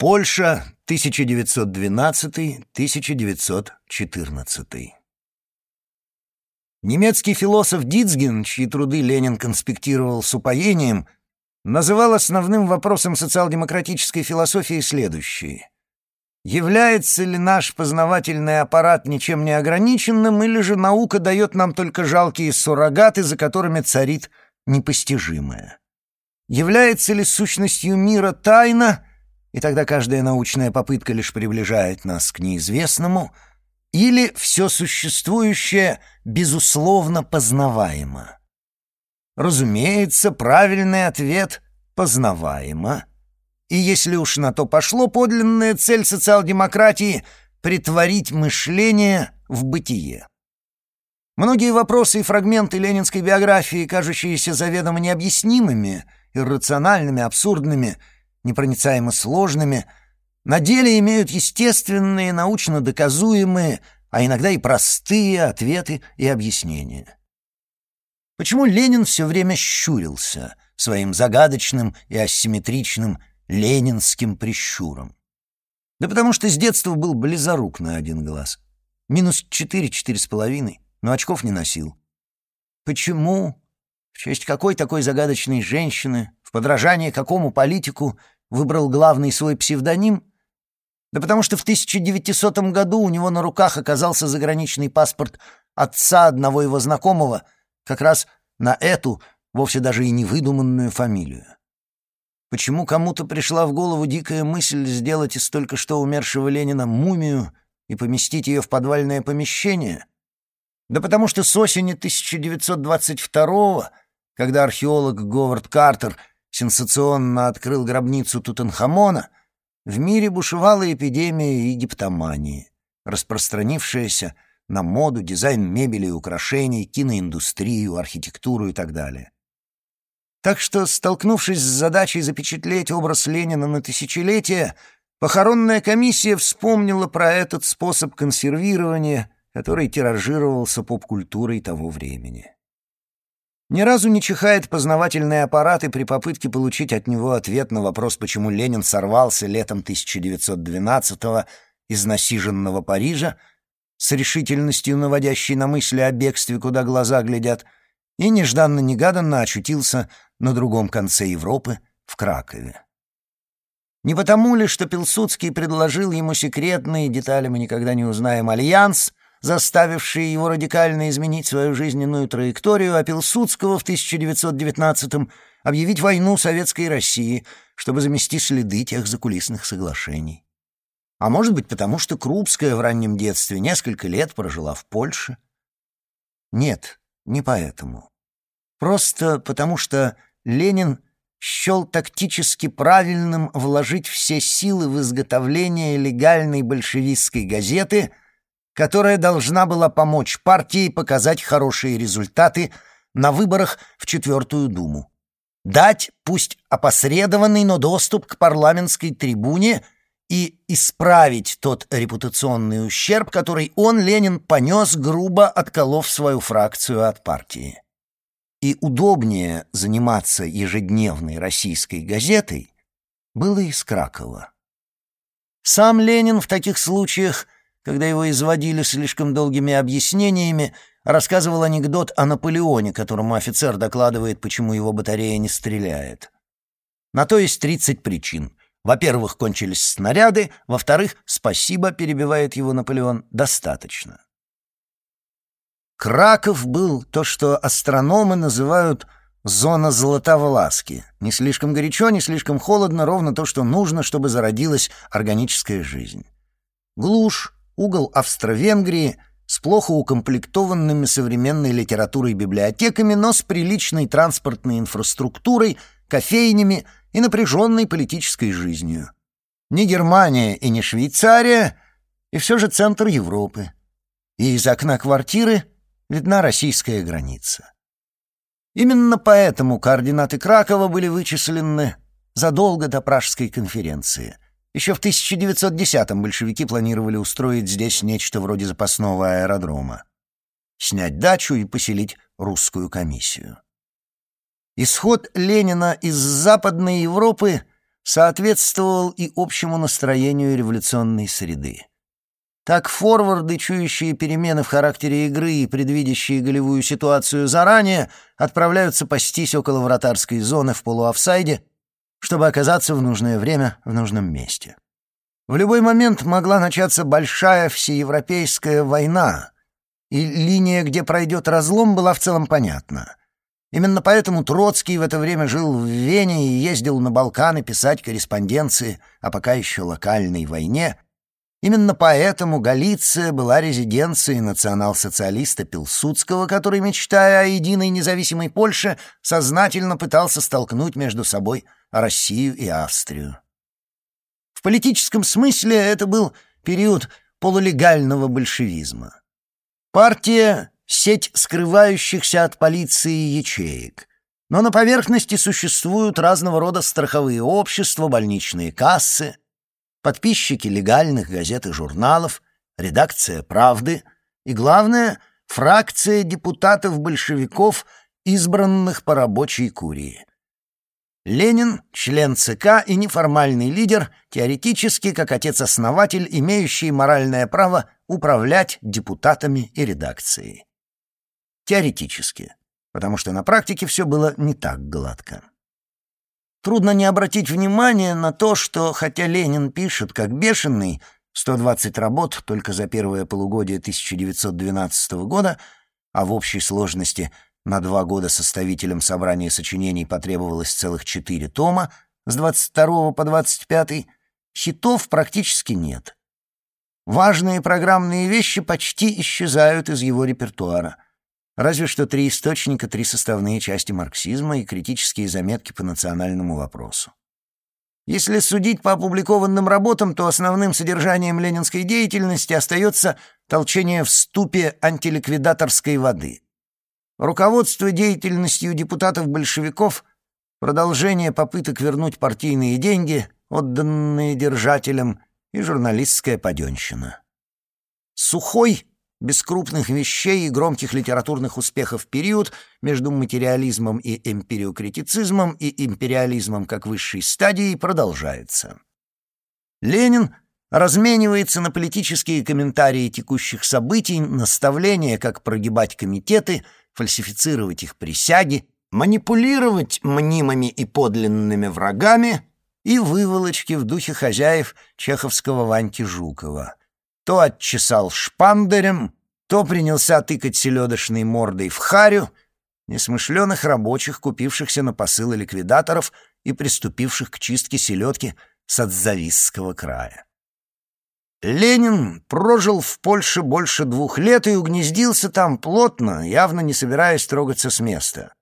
Польша, 1912-1914. Немецкий философ Дицген, чьи труды Ленин конспектировал с упоением, называл основным вопросом социал-демократической философии следующее. Является ли наш познавательный аппарат ничем не ограниченным, или же наука дает нам только жалкие суррогаты, за которыми царит непостижимое? Является ли сущностью мира тайна, и тогда каждая научная попытка лишь приближает нас к неизвестному, или все существующее безусловно познаваемо? Разумеется, правильный ответ «познаваемо», и если уж на то пошло, подлинная цель социал-демократии — притворить мышление в бытие. Многие вопросы и фрагменты ленинской биографии, кажущиеся заведомо необъяснимыми, иррациональными, абсурдными, непроницаемо сложными, на деле имеют естественные, научно доказуемые, а иногда и простые ответы и объяснения. Почему Ленин все время щурился своим загадочным и асимметричным ленинским прищуром. Да потому что с детства был близорук на один глаз. Минус четыре, четыре с половиной, но очков не носил. Почему? В честь какой такой загадочной женщины, в подражание какому политику выбрал главный свой псевдоним? Да потому что в 1900 году у него на руках оказался заграничный паспорт отца одного его знакомого, как раз на эту, вовсе даже и невыдуманную фамилию. Почему кому-то пришла в голову дикая мысль сделать из только что умершего Ленина мумию и поместить ее в подвальное помещение? Да потому что с осени 1922 когда археолог Говард Картер сенсационно открыл гробницу Тутанхамона, в мире бушевала эпидемия египтомании, распространившаяся на моду, дизайн мебели и украшений, киноиндустрию, архитектуру и так далее. Так что, столкнувшись с задачей запечатлеть образ Ленина на тысячелетие, похоронная комиссия вспомнила про этот способ консервирования, который тиражировался поп-культурой того времени. Ни разу не чихает познавательный аппарат и при попытке получить от него ответ на вопрос, почему Ленин сорвался летом 1912-го из насиженного Парижа, с решительностью наводящей на мысли о бегстве, куда глаза глядят, и нежданно-негаданно очутился на другом конце Европы, в Кракове. Не потому ли, что Пилсудский предложил ему секретный, детали мы никогда не узнаем, альянс, заставивший его радикально изменить свою жизненную траекторию, а Пилсудского в 1919-м объявить войну Советской России, чтобы замести следы тех закулисных соглашений. А может быть, потому что Крупская в раннем детстве несколько лет прожила в Польше? Нет, не поэтому. Просто потому что Ленин счел тактически правильным вложить все силы в изготовление легальной большевистской газеты, которая должна была помочь партии показать хорошие результаты на выборах в Четвертую Думу. Дать, пусть опосредованный, но доступ к парламентской трибуне и исправить тот репутационный ущерб, который он, Ленин, понес, грубо отколов свою фракцию от партии и удобнее заниматься ежедневной российской газетой было из Кракова. Сам Ленин в таких случаях, когда его изводили слишком долгими объяснениями, рассказывал анекдот о Наполеоне, которому офицер докладывает, почему его батарея не стреляет. На то есть 30 причин. Во-первых, кончились снаряды, во-вторых, спасибо, перебивает его Наполеон, достаточно. Краков был то, что астрономы называют «зона златовласки». Не слишком горячо, не слишком холодно, ровно то, что нужно, чтобы зародилась органическая жизнь. Глушь, угол Австро-Венгрии с плохо укомплектованными современной литературой библиотеками, но с приличной транспортной инфраструктурой, кофейнями и напряженной политической жизнью. Не Германия и не Швейцария, и все же центр Европы. И из окна квартиры — видна российская граница. Именно поэтому координаты Кракова были вычислены задолго до Пражской конференции. Еще в 1910-м большевики планировали устроить здесь нечто вроде запасного аэродрома, снять дачу и поселить русскую комиссию. Исход Ленина из Западной Европы соответствовал и общему настроению революционной среды. Так форварды, чующие перемены в характере игры и предвидящие голевую ситуацию заранее, отправляются пастись около вратарской зоны в полуофсайде, чтобы оказаться в нужное время в нужном месте. В любой момент могла начаться большая всеевропейская война, и линия, где пройдет разлом, была в целом понятна. Именно поэтому Троцкий в это время жил в Вене и ездил на Балканы писать корреспонденции о пока еще локальной войне. Именно поэтому Галиция была резиденцией национал-социалиста Пилсудского, который, мечтая о единой независимой Польше, сознательно пытался столкнуть между собой Россию и Австрию. В политическом смысле это был период полулегального большевизма. Партия сеть скрывающихся от полиции ячеек. Но на поверхности существуют разного рода страховые общества, больничные кассы, подписчики легальных газет и журналов, редакция «Правды» и, главное, фракция депутатов-большевиков, избранных по рабочей курии. Ленин — член ЦК и неформальный лидер, теоретически как отец-основатель, имеющий моральное право управлять депутатами и редакцией. Теоретически, потому что на практике все было не так гладко. Трудно не обратить внимание на то, что, хотя Ленин пишет как бешеный, 120 работ только за первое полугодие 1912 года, а в общей сложности на два года составителям собрания сочинений потребовалось целых четыре тома, с 22 по 25, хитов практически нет. Важные программные вещи почти исчезают из его репертуара — Разве что три источника, три составные части марксизма и критические заметки по национальному вопросу. Если судить по опубликованным работам, то основным содержанием ленинской деятельности остается толчение в ступе антиликвидаторской воды. Руководство деятельностью депутатов-большевиков, продолжение попыток вернуть партийные деньги, отданные держателям, и журналистская паденщина. Сухой без крупных вещей и громких литературных успехов период между материализмом и эмпириокритицизмом и империализмом как высшей стадией продолжается. Ленин разменивается на политические комментарии текущих событий, наставления, как прогибать комитеты, фальсифицировать их присяги, манипулировать мнимыми и подлинными врагами и выволочки в духе хозяев чеховского Ваньки Жукова то отчесал шпандерем, то принялся тыкать селедочной мордой в харю несмышленых рабочих, купившихся на посылы ликвидаторов и приступивших к чистке селедки с Отзависского края. Ленин прожил в Польше больше двух лет и угнездился там плотно, явно не собираясь трогаться с места.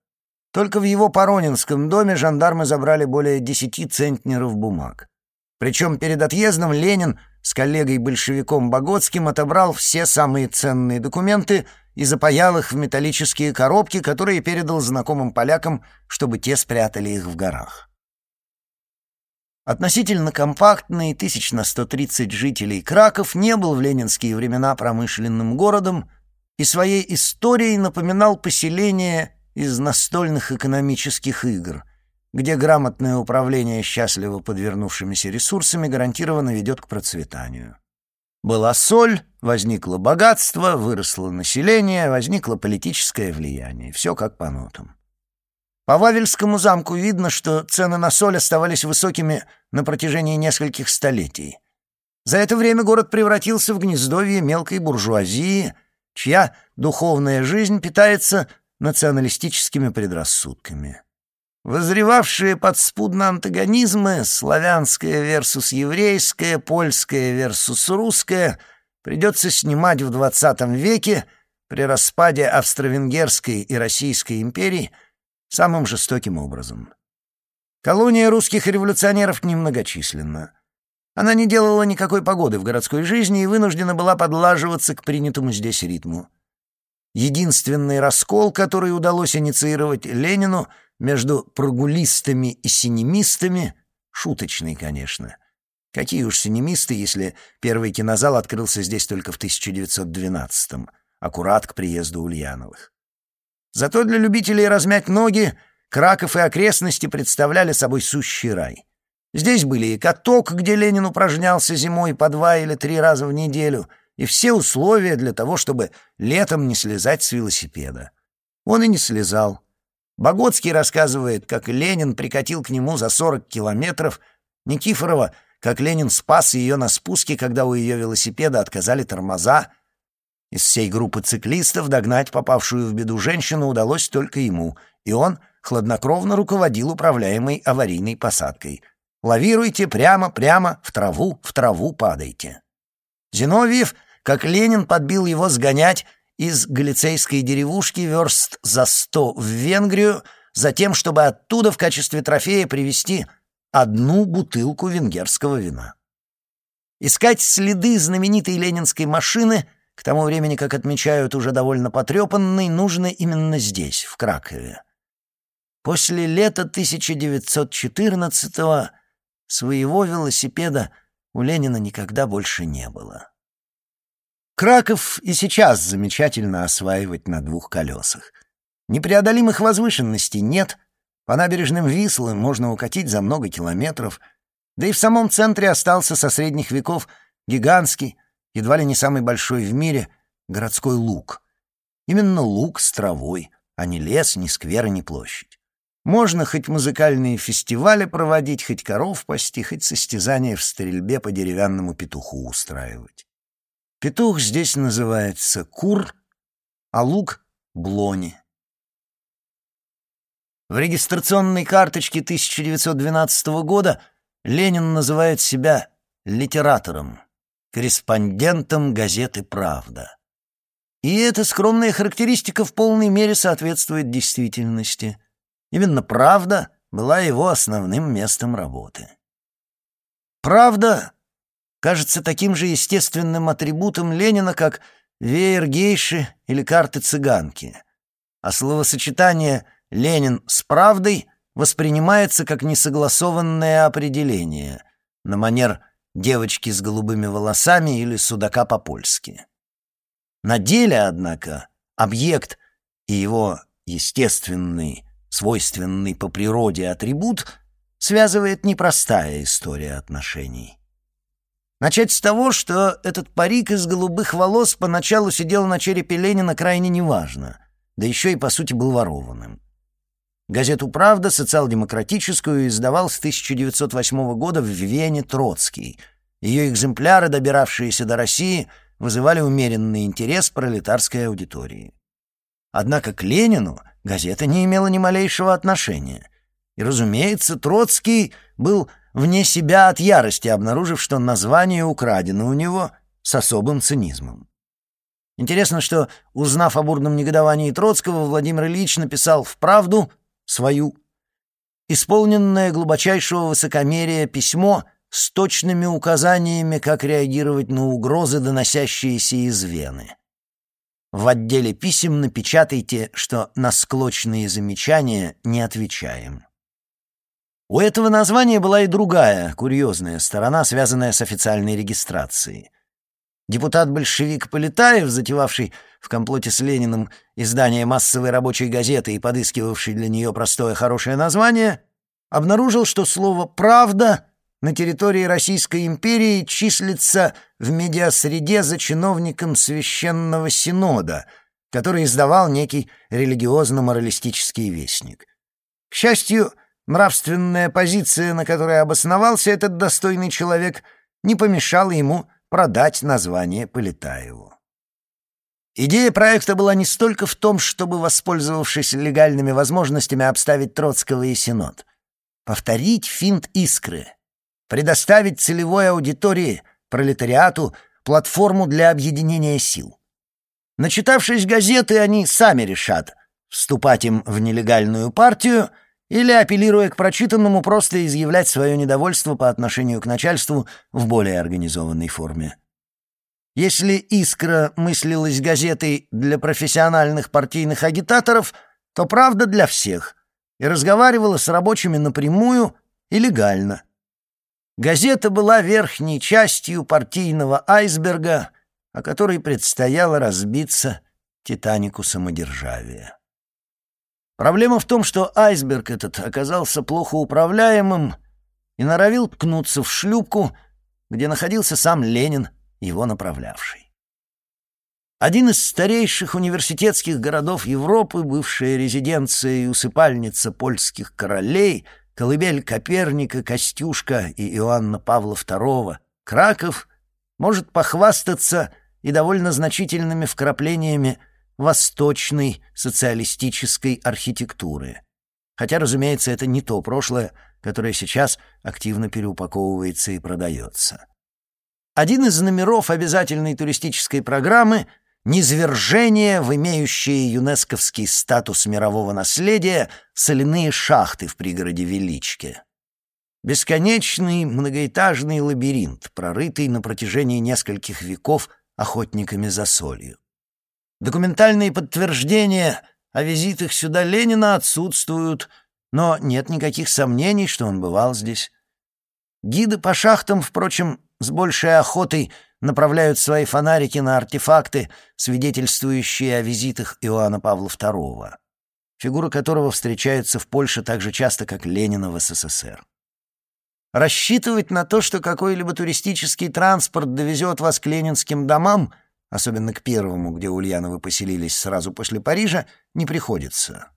Только в его Поронинском доме жандармы забрали более десяти центнеров бумаг. Причем перед отъездом Ленин с коллегой-большевиком Богоцким отобрал все самые ценные документы и запаял их в металлические коробки, которые передал знакомым полякам, чтобы те спрятали их в горах. Относительно компактный, тысяч на 130 жителей Краков не был в ленинские времена промышленным городом и своей историей напоминал поселение из настольных экономических игр — где грамотное управление счастливо подвернувшимися ресурсами гарантированно ведет к процветанию. Была соль, возникло богатство, выросло население, возникло политическое влияние. Все как по нотам. По Вавельскому замку видно, что цены на соль оставались высокими на протяжении нескольких столетий. За это время город превратился в гнездовье мелкой буржуазии, чья духовная жизнь питается националистическими предрассудками. Возревавшие подспудно антагонизмы, славянское versus еврейское, польское versus русское, придется снимать в XX веке при распаде Австро-Венгерской и Российской империй самым жестоким образом. Колония русских революционеров немногочисленна. Она не делала никакой погоды в городской жизни и вынуждена была подлаживаться к принятому здесь ритму. Единственный раскол, который удалось инициировать Ленину — между прогулистами и синемистами, шуточный, конечно. Какие уж синемисты, если первый кинозал открылся здесь только в 1912-м, аккурат к приезду Ульяновых. Зато для любителей размять ноги Краков и окрестности представляли собой сущий рай. Здесь были и каток, где Ленин упражнялся зимой по два или три раза в неделю, и все условия для того, чтобы летом не слезать с велосипеда. Он и не слезал. Богоцкий рассказывает, как Ленин прикатил к нему за 40 километров, Никифорова, как Ленин спас ее на спуске, когда у ее велосипеда отказали тормоза. Из всей группы циклистов догнать попавшую в беду женщину удалось только ему, и он хладнокровно руководил управляемой аварийной посадкой. «Лавируйте прямо, прямо, в траву, в траву падайте». Зиновьев, как Ленин подбил его сгонять из галицейской деревушки верст за сто в Венгрию, затем, чтобы оттуда в качестве трофея привезти одну бутылку венгерского вина. Искать следы знаменитой ленинской машины, к тому времени, как отмечают, уже довольно потрепанной, нужно именно здесь, в Кракове. После лета 1914-го своего велосипеда у Ленина никогда больше не было. Краков и сейчас замечательно осваивать на двух колесах. Непреодолимых возвышенностей нет, по набережным Вислы можно укатить за много километров, да и в самом центре остался со средних веков гигантский, едва ли не самый большой в мире, городской луг. Именно луг с травой, а не лес, ни сквер ни площадь. Можно хоть музыкальные фестивали проводить, хоть коров пасти, хоть состязания в стрельбе по деревянному петуху устраивать. Петух здесь называется кур, а лук — блони. В регистрационной карточке 1912 года Ленин называет себя литератором, корреспондентом газеты «Правда». И эта скромная характеристика в полной мере соответствует действительности. Именно «Правда» была его основным местом работы. «Правда» кажется таким же естественным атрибутом Ленина, как веер гейши или карты цыганки. А словосочетание «Ленин с правдой» воспринимается как несогласованное определение, на манер девочки с голубыми волосами или судака по-польски. На деле, однако, объект и его естественный, свойственный по природе атрибут связывает непростая история отношений. Начать с того, что этот парик из голубых волос поначалу сидел на черепе Ленина крайне неважно, да еще и, по сути, был ворованным. Газету «Правда» социал-демократическую издавал с 1908 года в Вене Троцкий. Ее экземпляры, добиравшиеся до России, вызывали умеренный интерес пролетарской аудитории. Однако к Ленину газета не имела ни малейшего отношения. И, разумеется, Троцкий был вне себя от ярости, обнаружив, что название украдено у него с особым цинизмом. Интересно, что, узнав о бурном негодовании Троцкого, Владимир Ильич написал «Вправду» свою, исполненное глубочайшего высокомерия письмо с точными указаниями, как реагировать на угрозы, доносящиеся из Вены. В отделе писем напечатайте, что на склочные замечания не отвечаем. У этого названия была и другая, курьезная сторона, связанная с официальной регистрацией. Депутат-большевик Полетаев, затевавший в комплоте с Лениным издание массовой рабочей газеты и подыскивавший для нее простое хорошее название, обнаружил, что слово «правда» на территории Российской империи числится в медиасреде за чиновником Священного Синода, который издавал некий религиозно-моралистический вестник. К счастью, Нравственная позиция, на которой обосновался этот достойный человек, не помешала ему продать название Полетаеву. Идея проекта была не столько в том, чтобы, воспользовавшись легальными возможностями, обставить Троцкого и Синод. Повторить финт искры. Предоставить целевой аудитории, пролетариату, платформу для объединения сил. Начитавшись газеты, они сами решат, вступать им в нелегальную партию — или, апеллируя к прочитанному, просто изъявлять свое недовольство по отношению к начальству в более организованной форме. Если «Искра» мыслилась газетой для профессиональных партийных агитаторов, то «Правда» для всех и разговаривала с рабочими напрямую и легально. Газета была верхней частью партийного айсберга, о которой предстояло разбиться Титанику самодержавия. Проблема в том, что айсберг этот оказался плохо управляемым и норовил ткнуться в шлюпку, где находился сам Ленин, его направлявший. Один из старейших университетских городов Европы, бывшая резиденция и усыпальница польских королей, колыбель Коперника, Костюшка и Иоанна Павла II, Краков, может похвастаться и довольно значительными вкраплениями восточной социалистической архитектуры. Хотя, разумеется, это не то прошлое, которое сейчас активно переупаковывается и продается. Один из номеров обязательной туристической программы — низвержение в имеющие юнесковский статус мирового наследия соляные шахты в пригороде Величке. Бесконечный многоэтажный лабиринт, прорытый на протяжении нескольких веков охотниками за солью. Документальные подтверждения о визитах сюда Ленина отсутствуют, но нет никаких сомнений, что он бывал здесь. Гиды по шахтам, впрочем, с большей охотой направляют свои фонарики на артефакты, свидетельствующие о визитах Иоанна Павла II, фигура которого встречается в Польше так же часто, как Ленина в СССР. Рассчитывать на то, что какой-либо туристический транспорт довезет вас к ленинским домам, особенно к первому, где Ульяновы поселились сразу после Парижа, не приходится.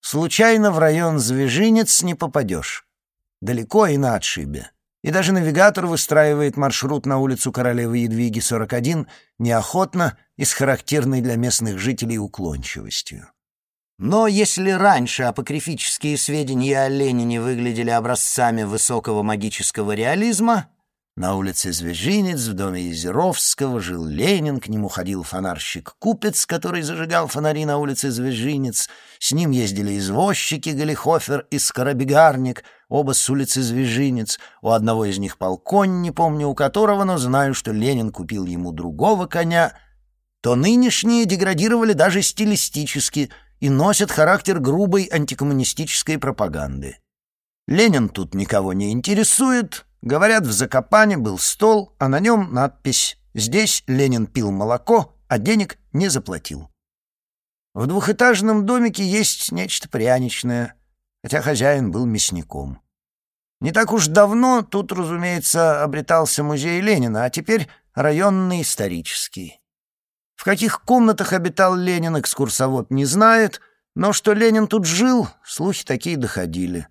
Случайно в район Звежинец не попадешь. Далеко и на отшибе. И даже навигатор выстраивает маршрут на улицу Королевы Едвиги, 41, неохотно и с характерной для местных жителей уклончивостью. Но если раньше апокрифические сведения о Ленине выглядели образцами высокого магического реализма, на улице Звежинец, в доме Езеровского, жил Ленин, к нему ходил фонарщик-купец, который зажигал фонари на улице Звежинец, с ним ездили извозчики Галихофер и Скоробегарник, оба с улицы Звежинец, у одного из них полконь, не помню у которого, но знаю, что Ленин купил ему другого коня, то нынешние деградировали даже стилистически и носят характер грубой антикоммунистической пропаганды. Ленин тут никого не интересует, Говорят, в Закопане был стол, а на нем надпись «Здесь Ленин пил молоко, а денег не заплатил». В двухэтажном домике есть нечто пряничное, хотя хозяин был мясником. Не так уж давно тут, разумеется, обретался музей Ленина, а теперь районный исторический. В каких комнатах обитал Ленин, экскурсовод не знает, но что Ленин тут жил, слухи такие доходили.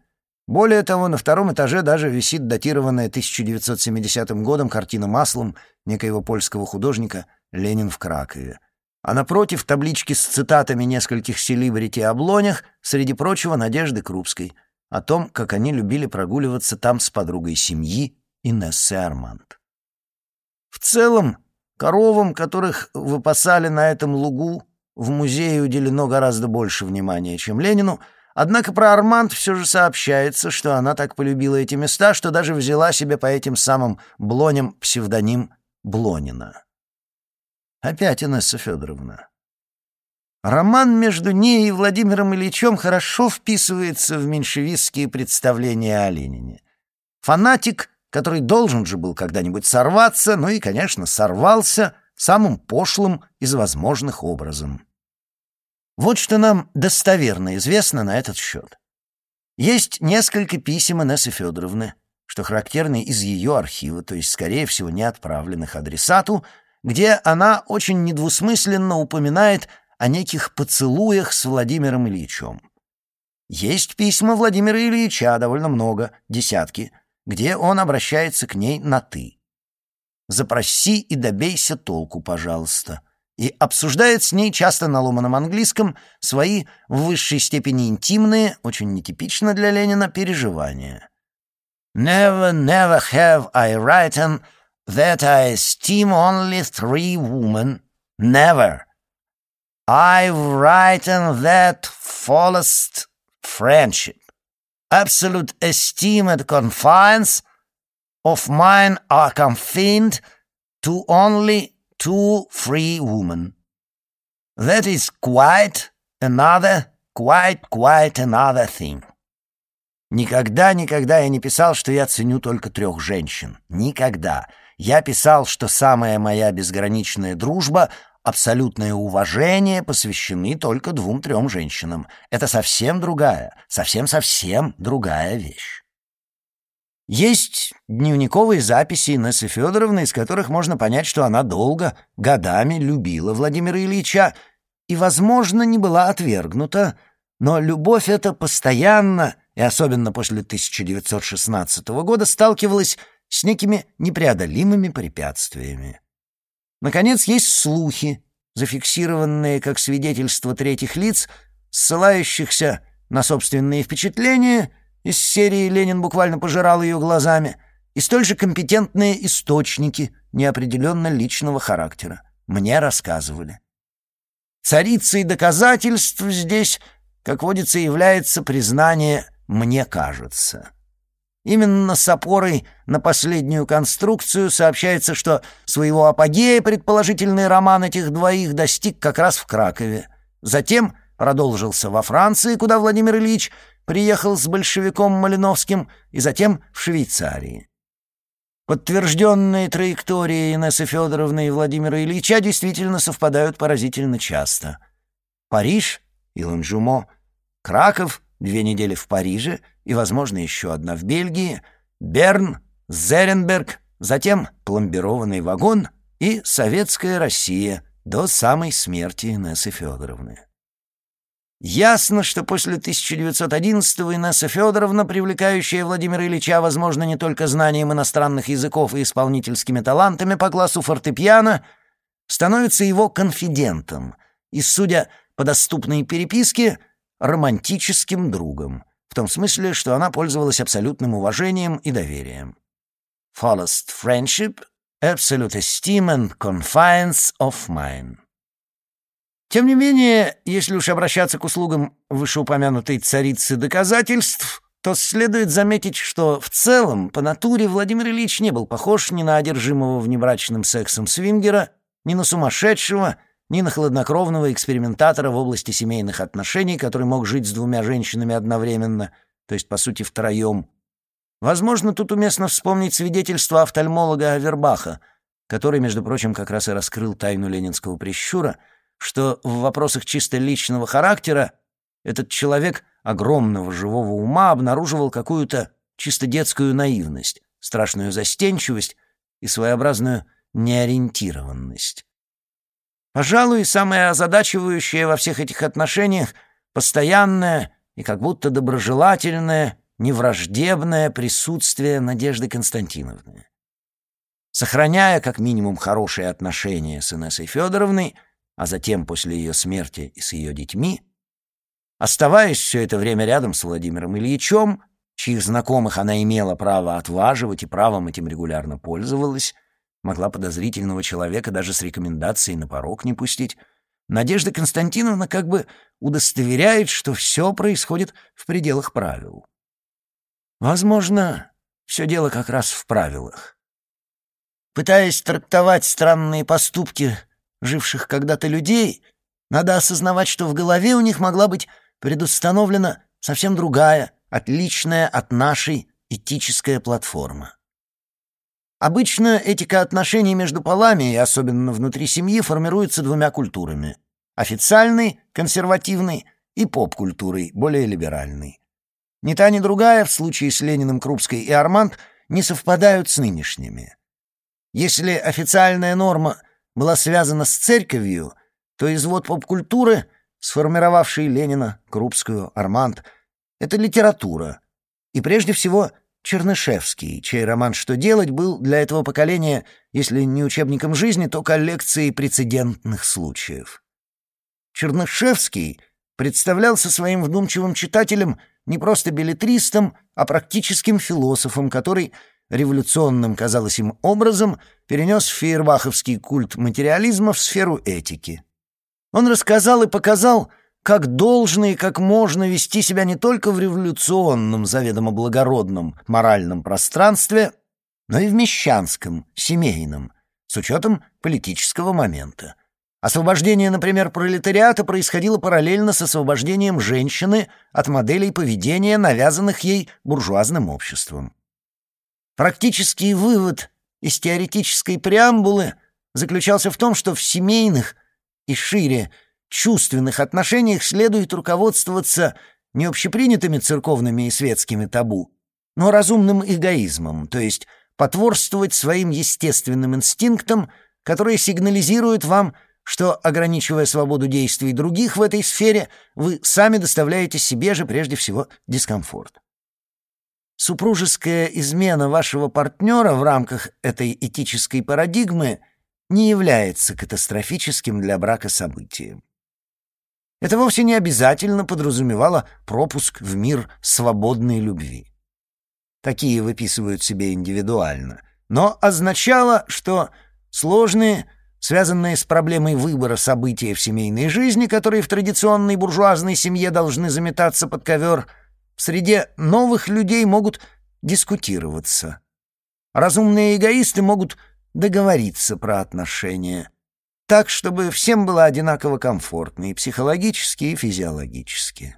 Более того, на втором этаже даже висит датированная 1970 годом картина маслом некоего польского художника «Ленин в Кракове». А напротив таблички с цитатами нескольких селибрити о Блонях, среди прочего, Надежды Крупской, о том, как они любили прогуливаться там с подругой семьи Инессы Арманд. В целом, коровам, которых выпасали на этом лугу, в музее уделено гораздо больше внимания, чем Ленину — Однако про Арманд все же сообщается, что она так полюбила эти места, что даже взяла себе по этим самым Блоням псевдоним Блонина. Опять Инесса Федоровна. Роман между ней и Владимиром Ильичем хорошо вписывается в меньшевистские представления о Ленине. Фанатик, который должен же был когда-нибудь сорваться, ну и, конечно, сорвался самым пошлым из возможных образом. Вот что нам достоверно известно на этот счет. Есть несколько писем Инессы Федоровны, что характерно из ее архива, то есть, скорее всего, не отправленных адресату, где она очень недвусмысленно упоминает о неких поцелуях с Владимиром Ильичем. Есть письма Владимира Ильича, довольно много, десятки, где он обращается к ней на «ты». «Запроси и добейся толку, пожалуйста» и обсуждает с ней часто на ломаном английском свои в высшей степени интимные, очень нетипично для Ленина, переживания. «Never, never have I written that I esteem only three women. Never. I've written that fullest friendship, absolute esteem and confidence of mine are confined to only two free women. That is quite another, quite, quite another thing. Никогда, никогда я не писал, что я ценю только трех женщин. Никогда. Я писал, что самая моя безграничная дружба, абсолютное уважение посвящены только двум-трем женщинам. Это совсем другая, совсем-совсем другая вещь. Есть дневниковые записи Инессы Федоровны, из которых можно понять, что она долго, годами любила Владимира Ильича и, возможно, не была отвергнута, но любовь эта постоянно, и особенно после 1916 года, сталкивалась с некими непреодолимыми препятствиями. Наконец, есть слухи, зафиксированные как свидетельство третьих лиц, ссылающихся на собственные впечатления — из серии «Ленин буквально пожирал ее глазами» и столь же компетентные источники неопределенно личного характера. Мне рассказывали. Царицей доказательств здесь, как водится, является признание «мне кажется». Именно с опорой на последнюю конструкцию сообщается, что своего апогея предположительный роман этих двоих достиг как раз в Кракове. Затем продолжился во Франции, куда Владимир Ильич приехал с большевиком Малиновским и затем в Швейцарии. Подтвержденные траектории Инессы Федоровны и Владимира Ильича действительно совпадают поразительно часто. Париж и Ланжумо, Краков, две недели в Париже и, возможно, еще одна в Бельгии, Берн, Зеренберг, затем пломбированный вагон и советская Россия до самой смерти Инессы Федоровны. Ясно, что после 1911-го Инесса Федоровна, привлекающая Владимира Ильича, возможно, не только знанием иностранных языков и исполнительскими талантами по классу фортепиано, становится его конфидентом и, судя по доступной переписке, романтическим другом, в том смысле, что она пользовалась абсолютным уважением и доверием. Fullest friendship, absolute esteem and confidence of mine. Тем не менее, если уж обращаться к услугам вышеупомянутой царицы доказательств, то следует заметить, что в целом по натуре Владимир Ильич не был похож ни на одержимого внебрачным сексом свингера, ни на сумасшедшего, ни на хладнокровного экспериментатора в области семейных отношений, который мог жить с двумя женщинами одновременно, то есть, по сути, втроем. Возможно, тут уместно вспомнить свидетельство офтальмолога Авербаха, который, между прочим, как раз и раскрыл тайну ленинского прищура — что в вопросах чисто личного характера этот человек огромного живого ума обнаруживал какую-то чисто детскую наивность, страшную застенчивость и своеобразную неориентированность. Пожалуй, самое озадачивающее во всех этих отношениях — постоянное и как будто доброжелательное, невраждебное присутствие Надежды Константиновны. Сохраняя как минимум хорошие отношения с Инессой Федоровной — а затем после ее смерти и с ее детьми, оставаясь все это время рядом с Владимиром Ильичем, чьих знакомых она имела право отваживать и правом этим регулярно пользовалась, могла подозрительного человека даже с рекомендацией на порог не пустить, Надежда Константиновна как бы удостоверяет, что все происходит в пределах правил. Возможно, все дело как раз в правилах. Пытаясь трактовать странные поступки живших когда-то людей, надо осознавать, что в голове у них могла быть предустановлена совсем другая, отличная от нашей этическая платформа. Обычно этика отношений между полами, и особенно внутри семьи, формируется двумя культурами — официальной, консервативной, и поп-культурой, более либеральной. Ни та, ни другая, в случае с Лениным, Крупской и Арманд, не совпадают с нынешними. Если официальная норма — была связана с церковью, то извод поп-культуры, сформировавший Ленина, Крупскую, Арманд, это литература. И прежде всего Чернышевский, чей роман «Что делать» был для этого поколения, если не учебником жизни, то коллекцией прецедентных случаев. Чернышевский представлялся своим вдумчивым читателям не просто билетристом, а практическим философом, который революционным, казалось им, образом перенес фейербаховский культ материализма в сферу этики. Он рассказал и показал, как должно и как можно вести себя не только в революционном, заведомо благородном моральном пространстве, но и в мещанском, семейном, с учетом политического момента. Освобождение, например, пролетариата происходило параллельно с освобождением женщины от моделей поведения, навязанных ей буржуазным обществом. Практический вывод из теоретической преамбулы заключался в том, что в семейных и шире чувственных отношениях следует руководствоваться не общепринятыми церковными и светскими табу, но разумным эгоизмом, то есть потворствовать своим естественным инстинктам, которые сигнализируют вам, что, ограничивая свободу действий других в этой сфере, вы сами доставляете себе же прежде всего дискомфорт. Супружеская измена вашего партнера в рамках этой этической парадигмы не является катастрофическим для брака событием. Это вовсе не обязательно подразумевало пропуск в мир свободной любви. Такие выписывают себе индивидуально, но означало, что сложные, связанные с проблемой выбора события в семейной жизни, которые в традиционной буржуазной семье должны заметаться под ковер, в среде новых людей могут дискутироваться. Разумные эгоисты могут договориться про отношения, так, чтобы всем было одинаково комфортно и психологически, и физиологически.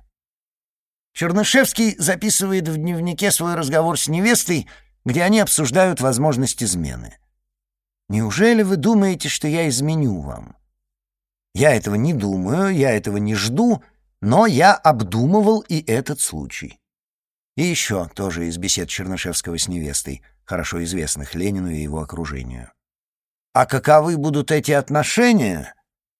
Чернышевский записывает в дневнике свой разговор с невестой, где они обсуждают возможность измены. «Неужели вы думаете, что я изменю вам?» «Я этого не думаю, я этого не жду, но я обдумывал и этот случай». И еще тоже из бесед Чернышевского с невестой, хорошо известных Ленину и его окружению. А каковы будут эти отношения?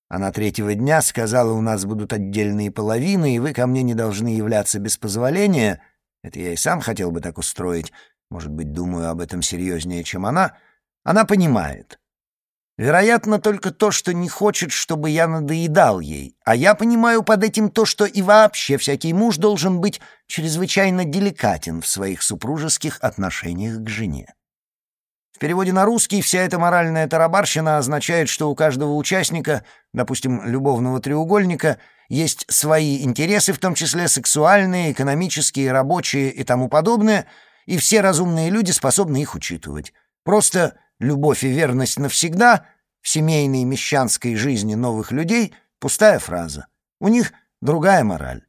Она третьего дня сказала, у нас будут отдельные половины, и вы ко мне не должны являться без позволения. Это я и сам хотел бы так устроить. Может быть, думаю об этом серьезнее, чем она. Она понимает. Вероятно, только то, что не хочет, чтобы я надоедал ей. А я понимаю под этим то, что и вообще всякий муж должен быть чрезвычайно деликатен в своих супружеских отношениях к жене. В переводе на русский вся эта моральная тарабарщина означает, что у каждого участника, допустим, любовного треугольника, есть свои интересы, в том числе сексуальные, экономические, рабочие и тому подобное, и все разумные люди способны их учитывать. Просто любовь и верность навсегда в семейной мещанской жизни новых людей — пустая фраза. У них другая мораль.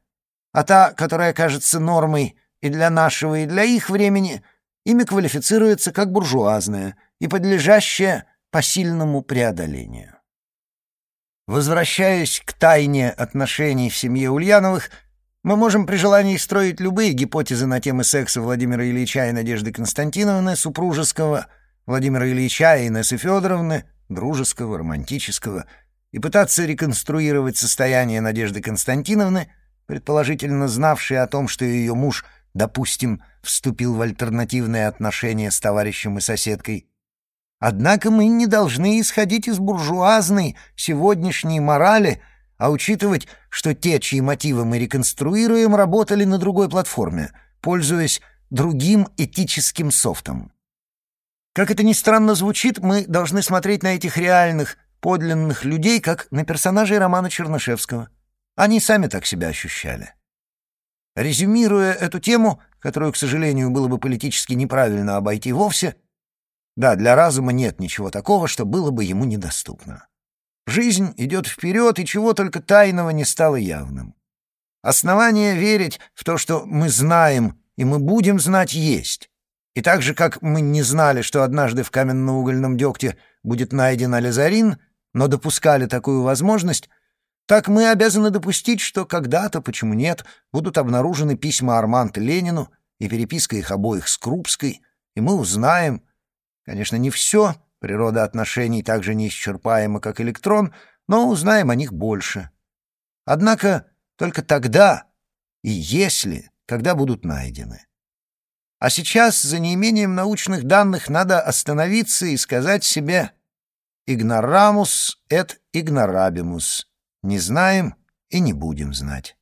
А та, которая кажется нормой и для нашего, и для их времени — ими квалифицируется как буржуазное и подлежащее посильному преодолению. Возвращаясь к тайне отношений в семье Ульяновых, мы можем при желании строить любые гипотезы на темы секса Владимира Ильича и Надежды Константиновны, супружеского, Владимира Ильича и Инессы Федоровны, дружеского, романтического, и пытаться реконструировать состояние Надежды Константиновны, предположительно знавшей о том, что ее муж — допустим, вступил в альтернативные отношения с товарищем и соседкой. Однако мы не должны исходить из буржуазной сегодняшней морали, а учитывать, что те, чьи мотивы мы реконструируем, работали на другой платформе, пользуясь другим этическим софтом. Как это ни странно звучит, мы должны смотреть на этих реальных, подлинных людей, как на персонажей романа Чернышевского. Они сами так себя ощущали. Резюмируя эту тему, которую, к сожалению, было бы политически неправильно обойти вовсе, да, для разума нет ничего такого, что было бы ему недоступно. Жизнь идет вперед, и чего только тайного не стало явным. Основание верить в то, что мы знаем и мы будем знать, есть. И так же, как мы не знали, что однажды в каменно-угольном дегте будет найден ализарин, но допускали такую возможность — так мы обязаны допустить, что когда-то, почему нет, будут обнаружены письма Арманта Ленину и переписка их обоих с Крупской, и мы узнаем, конечно, не все, природа отношений так же неисчерпаема, как электрон, но узнаем о них больше. Однако только тогда и если, когда будут найдены. А сейчас за неимением научных данных надо остановиться и сказать себе «ignoramus et ignorabimus» Не знаем и не будем знать.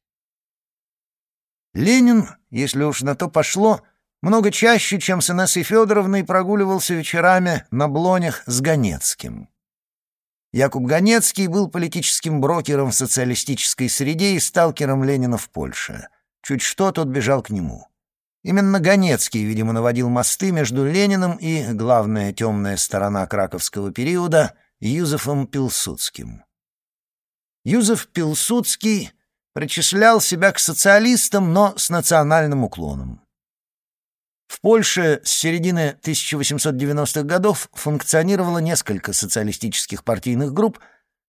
Ленин, если уж на то пошло, много чаще, чем с Инессой Федоровной, прогуливался вечерами на блонях с Ганецким. Якуб Ганецкий был политическим брокером в социалистической среде и сталкером Ленина в Польше. Чуть что, тот бежал к нему. Именно Ганецкий, видимо, наводил мосты между Лениным и, главная темная сторона краковского периода, Юзефом Пилсудским. Юзеф Пилсудский причислял себя к социалистам, но с национальным уклоном. В Польше с середины 1890-х годов функционировало несколько социалистических партийных групп,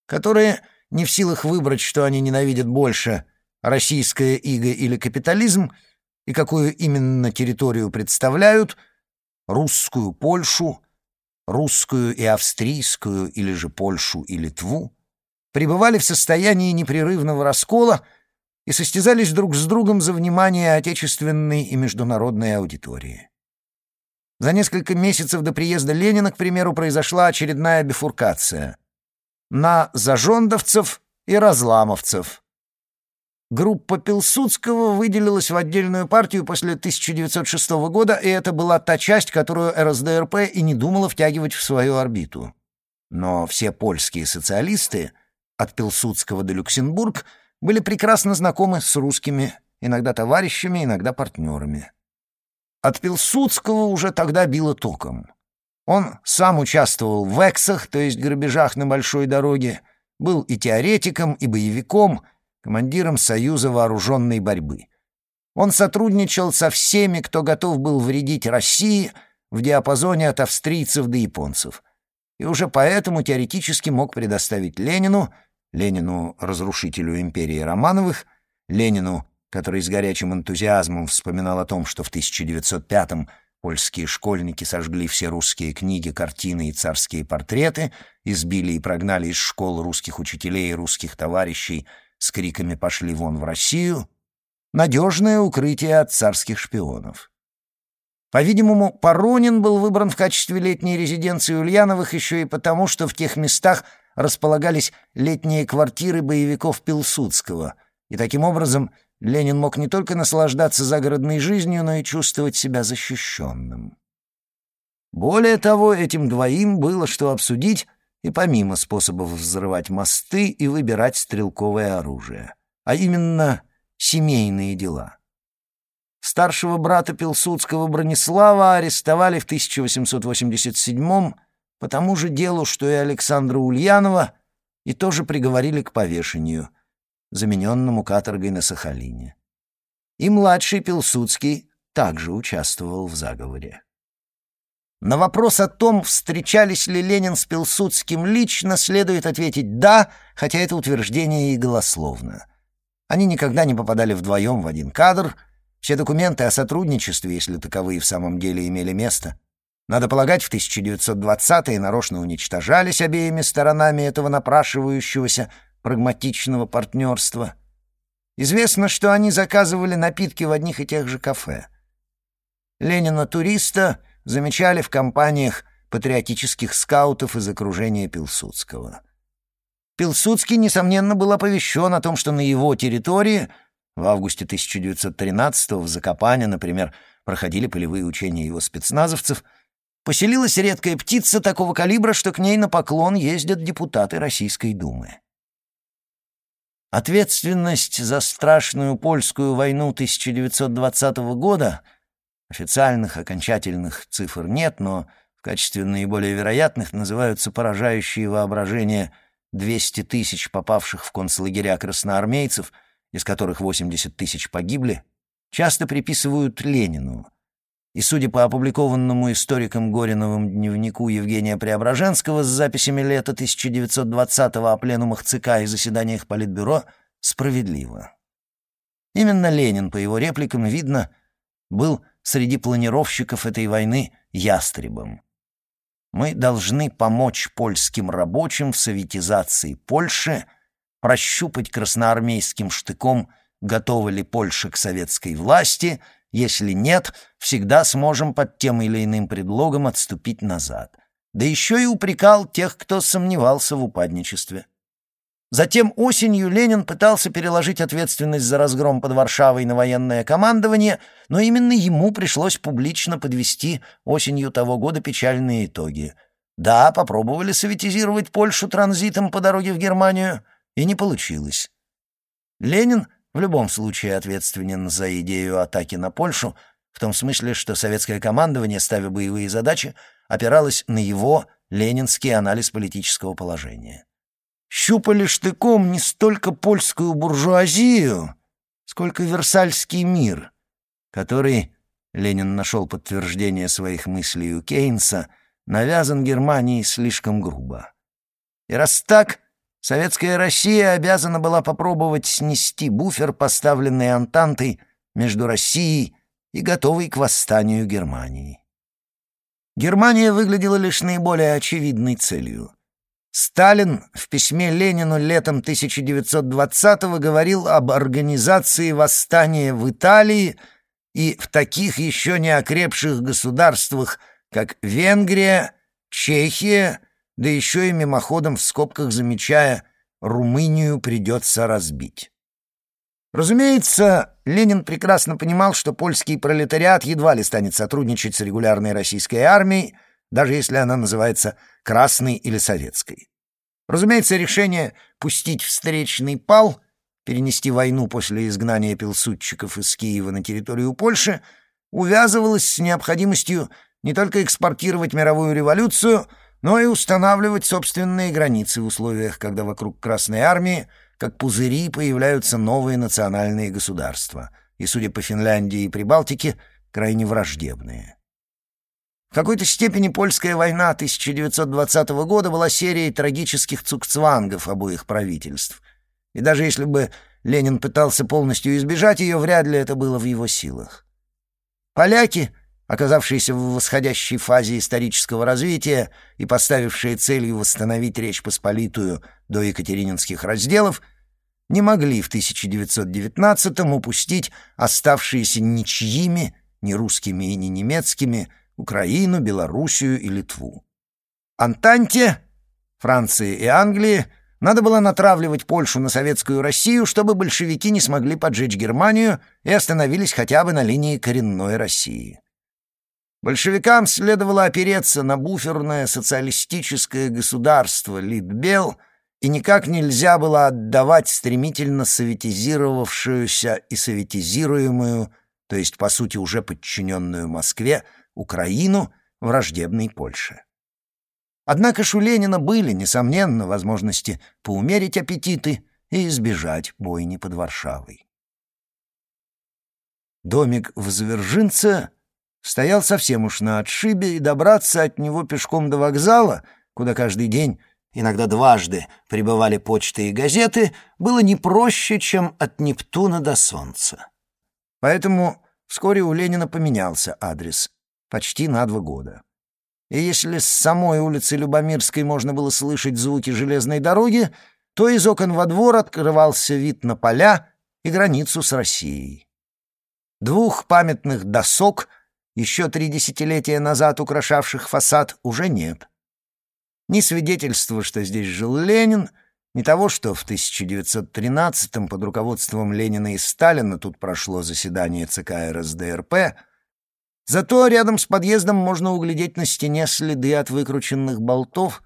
которые, не в силах выбрать, что они ненавидят больше, российское иго или капитализм, и какую именно территорию представляют, русскую Польшу, русскую и австрийскую или же Польшу и Литву, пребывали в состоянии непрерывного раскола и состязались друг с другом за внимание отечественной и международной аудитории. За несколько месяцев до приезда Ленина, к примеру, произошла очередная бифуркация на зажондовцев и разламовцев. Группа Пилсудского выделилась в отдельную партию после 1906 года, и это была та часть, которую РСДРП и не думала втягивать в свою орбиту. Но все польские социалисты, от Пилсудского до Люксембург, были прекрасно знакомы с русскими, иногда товарищами, иногда партнерами. От Пилсудского уже тогда било током. Он сам участвовал в эксах, то есть грабежах на большой дороге, был и теоретиком, и боевиком, командиром Союза вооруженной борьбы. Он сотрудничал со всеми, кто готов был вредить России в диапазоне от австрийцев до японцев, и уже поэтому теоретически мог предоставить Ленину, Ленину, разрушителю империи Романовых, Ленину, который с горячим энтузиазмом вспоминал о том, что в 1905-м польские школьники сожгли все русские книги, картины и царские портреты, избили и прогнали из школ русских учителей и русских товарищей с криками «пошли вон в Россию», надежное укрытие от царских шпионов. По-видимому, Паронин был выбран в качестве летней резиденции Ульяновых еще и потому, что в тех местах располагались летние квартиры боевиков Пилсудского, и таким образом Ленин мог не только наслаждаться загородной жизнью, но и чувствовать себя защищенным. Более того, этим двоим было что обсудить и помимо способов взрывать мосты и выбирать стрелковое оружие, а именно семейные дела. Старшего брата Пилсудского Бронислава арестовали в 1887 по тому же делу, что и Александра Ульянова, и тоже приговорили к повешению — замененному каторгой на Сахалине. И младший Пилсудский также участвовал в заговоре. На вопрос о том, встречались ли Ленин с Пилсудским лично, следует ответить «да», хотя это утверждение и голословно. Они никогда не попадали вдвоем в один кадр, все документы о сотрудничестве, если таковые в самом деле имели место, надо полагать, в 1920-е нарочно уничтожались обеими сторонами этого напрашивающегося прагматичного партнерства. Известно, что они заказывали напитки в одних и тех же кафе. Ленина-туриста замечали в компаниях патриотических скаутов из окружения Пилсудского. Пилсудский, несомненно, был оповещен о том, что на его территории в августе 1913-го в Закопане, например, проходили полевые учения его спецназовцев, поселилась редкая птица такого калибра, что к ней на поклон ездят депутаты Российской Думы. Ответственность за страшную польскую войну 1920 года официальных окончательных цифр нет, но в качестве наиболее вероятных называются поражающие воображение 200 тысяч попавших в концлагеря красноармейцев, из которых 80 тысяч погибли, часто приписывают Ленину. И, судя по опубликованному историком Гориновым дневнику Евгения Преображенского с записями лета 1920-го о пленумах ЦК и заседаниях Политбюро, справедливо. Именно Ленин, по его репликам видно, был среди планировщиков этой войны ястребом. Мы должны помочь польским рабочим в советизации Польши, прощупать красноармейским штыком, готова ли Польша к советской власти — если нет, всегда сможем под тем или иным предлогом отступить назад. Да еще и упрекал тех, кто сомневался в упадничестве. Затем осенью Ленин пытался переложить ответственность за разгром под Варшавой на военное командование, но именно ему пришлось публично подвести осенью того года печальные итоги. Да, попробовали советизировать Польшу транзитом по дороге в Германию, и не получилось. Ленин в любом случае ответственен за идею атаки на Польшу, в том смысле, что советское командование, ставя боевые задачи, опиралось на его ленинский анализ политического положения. Щупали штыком не столько польскую буржуазию, сколько Версальский мир, который, Ленин нашел подтверждение своих мыслей у Кейнса, навязан Германии слишком грубо. И раз так, Советская Россия обязана была попробовать снести буфер, поставленный Антантой между Россией и готовой к восстанию Германии. Германия выглядела лишь наиболее очевидной целью. Сталин в письме Ленину летом 1920-го говорил об организации восстания в Италии и в таких еще не окрепших государствах, как Венгрия, Чехия, да еще и мимоходом в скобках замечая «Румынию придется разбить». Разумеется, Ленин прекрасно понимал, что польский пролетариат едва ли станет сотрудничать с регулярной российской армией, даже если она называется «красной» или «советской». Разумеется, решение пустить встречный пал, перенести войну после изгнания пилсудчиков из Киева на территорию Польши, увязывалось с необходимостью не только экспортировать мировую революцию, но и устанавливать собственные границы в условиях, когда вокруг Красной Армии – как пузыри появляются новые национальные государства, и, судя по Финляндии и Прибалтике, крайне враждебные. В какой-то степени польская война 1920 года была серией трагических цукцвангов обоих правительств. И даже если бы Ленин пытался полностью избежать ее, вряд ли это было в его силах. Поляки — оказавшиеся в восходящей фазе исторического развития и поставившие целью восстановить Речь Посполитую до Екатерининских разделов, не могли в 1919-м упустить оставшиеся ничьими, ни русскими и ни немецкими, Украину, Белоруссию и Литву. Антанте, Франции и Англии надо было натравливать Польшу на советскую Россию, чтобы большевики не смогли поджечь Германию и остановились хотя бы на линии коренной России. Большевикам следовало опереться на буферное социалистическое государство Литбел, и никак нельзя было отдавать стремительно советизировавшуюся и советизируемую, то есть, по сути, уже подчиненную Москве, Украину враждебной Польше. Однако у Ленина были, несомненно, возможности поумерить аппетиты и избежать бойни под Варшавой. Домик в Звержинце стоял совсем уж на отшибе, и добраться от него пешком до вокзала, куда каждый день, иногда дважды, прибывали почты и газеты, было не проще, чем от Нептуна до Солнца. Поэтому вскоре у Ленина поменялся адрес, почти на два года. И если с самой улицы Любомирской можно было слышать звуки железной дороги, то из окон во двор открывался вид на поля и границу с Россией. Двух памятных досок — еще три десятилетия назад украшавших фасад, уже нет. Ни свидетельства, что здесь жил Ленин, ни того, что в 1913-м под руководством Ленина и Сталина тут прошло заседание ЦК РСДРП. Зато рядом с подъездом можно углядеть на стене следы от выкрученных болтов,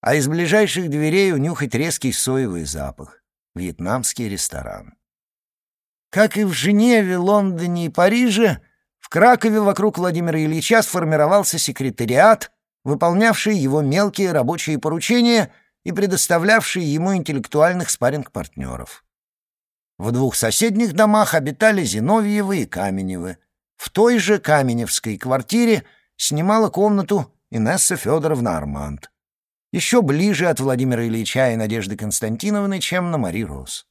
а из ближайших дверей унюхать резкий соевый запах. Вьетнамский ресторан. Как и в Женеве, Лондоне и Париже, в Кракове вокруг Владимира Ильича сформировался секретариат, выполнявший его мелкие рабочие поручения и предоставлявший ему интеллектуальных спарринг-партнеров. В двух соседних домах обитали Зиновьевы и Каменевы. В той же Каменевской квартире снимала комнату Инесса Федоровна Арманд. Еще ближе от Владимира Ильича и Надежды Константиновны, чем на Мари Рос.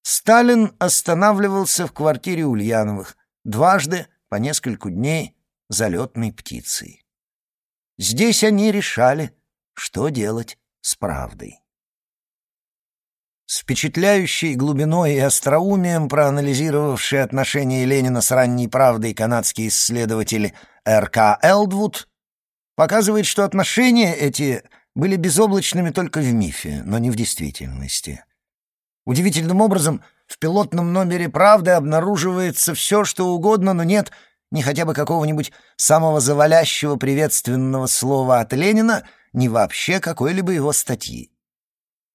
Сталин останавливался в квартире Ульяновых, дважды по нескольку дней залетной птицей. Здесь они решали, что делать с правдой. С впечатляющей глубиной и остроумием проанализировавший отношения Ленина с ранней правдой канадский исследователь Р.К. Элдвуд показывает, что отношения эти были безоблачными только в мифе, но не в действительности. Удивительным образом в пилотном номере «Правды» обнаруживается все, что угодно, но нет ни хотя бы какого-нибудь самого завалящего приветственного слова от Ленина, ни вообще какой-либо его статьи.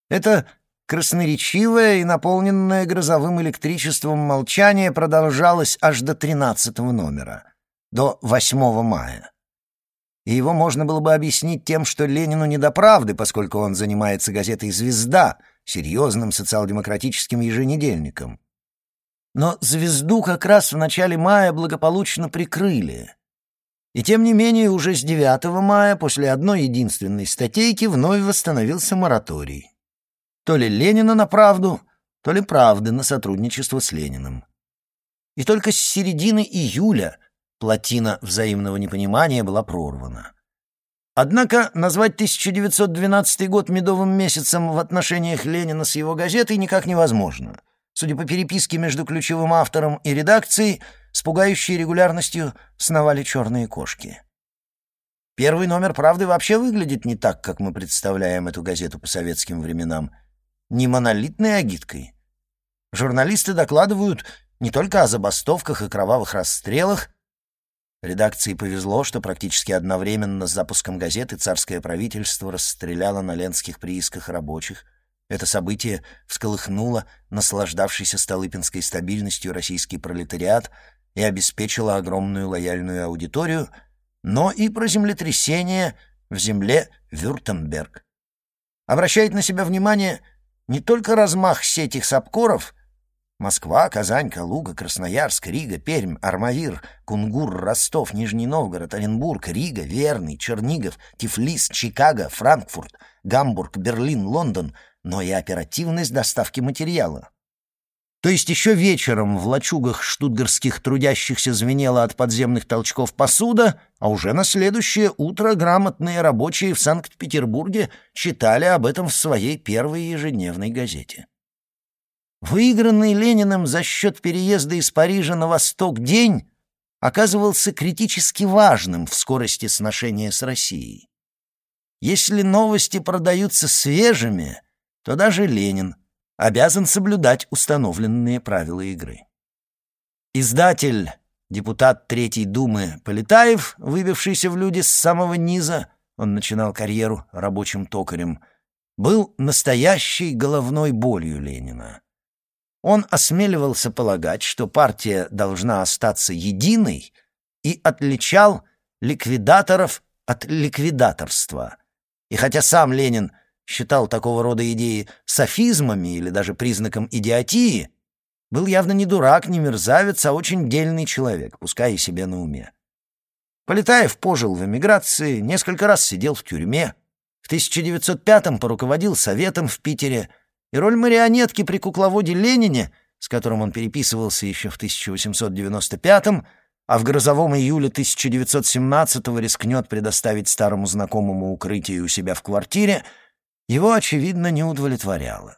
Это красноречивое и наполненное грозовым электричеством молчание продолжалось аж до тринадцатого номера, до 8 мая. И его можно было бы объяснить тем, что Ленину не до правды, поскольку он занимается газетой «Звезда», серьезным социал-демократическим еженедельником. Но звезду как раз в начале мая благополучно прикрыли. И тем не менее уже с 9 мая после одной единственной статейки вновь восстановился мораторий. То ли Ленина на правду, то ли правды на сотрудничество с Лениным. И только с середины июля плотина взаимного непонимания была прорвана. Однако назвать 1912 год медовым месяцем в отношениях Ленина с его газетой никак невозможно. Судя по переписке между ключевым автором и редакцией, с пугающей регулярностью сновали черные кошки. Первый номер «Правды» вообще выглядит не так, как мы представляем эту газету по советским временам. Не монолитной агиткой. Журналисты докладывают не только о забастовках и кровавых расстрелах, Редакции повезло, что практически одновременно с запуском газеты царское правительство расстреляло на ленских приисках рабочих. Это событие всколыхнуло наслаждавшийся Столыпинской стабильностью российский пролетариат и обеспечило огромную лояльную аудиторию, но и про землетрясение в земле Вюртемберг. Обращает на себя внимание не только размах сети их собкоров — Москва, Казань, Калуга, Красноярск, Рига, Пермь, Армавир, Кунгур, Ростов, Нижний Новгород, Оренбург, Рига, Верный, Чернигов, Тифлис, Чикаго, Франкфурт, Гамбург, Берлин, Лондон, но и оперативность доставки материала. То есть еще вечером в лачугах штутгарских трудящихся звенела от подземных толчков посуда, а уже на следующее утро грамотные рабочие в Санкт-Петербурге читали об этом в своей первой ежедневной газете. Выигранный Лениным за счет переезда из Парижа на восток день оказывался критически важным в скорости сношения с Россией. Если новости продаются свежими, то даже Ленин обязан соблюдать установленные правила игры. Издатель, депутат Третьей Думы Полетаев, выбившийся в люди с самого низа, он начинал карьеру рабочим токарем, был настоящей головной болью Ленина. Он осмеливался полагать, что партия должна остаться единой и отличал ликвидаторов от ликвидаторства. И хотя сам Ленин считал такого рода идеи софизмами или даже признаком идиотии, был явно не дурак, не мерзавец, а очень дельный человек, пускай и себе на уме. Полетаев пожил в эмиграции, несколько раз сидел в тюрьме, в 1905-м поруководил советом в Питере, и роль марионетки при кукловоде Ленине, с которым он переписывался еще в 1895-м, а в грозовом июле 1917-го рискнет предоставить старому знакомому укрытие у себя в квартире, его, очевидно, не удовлетворяло.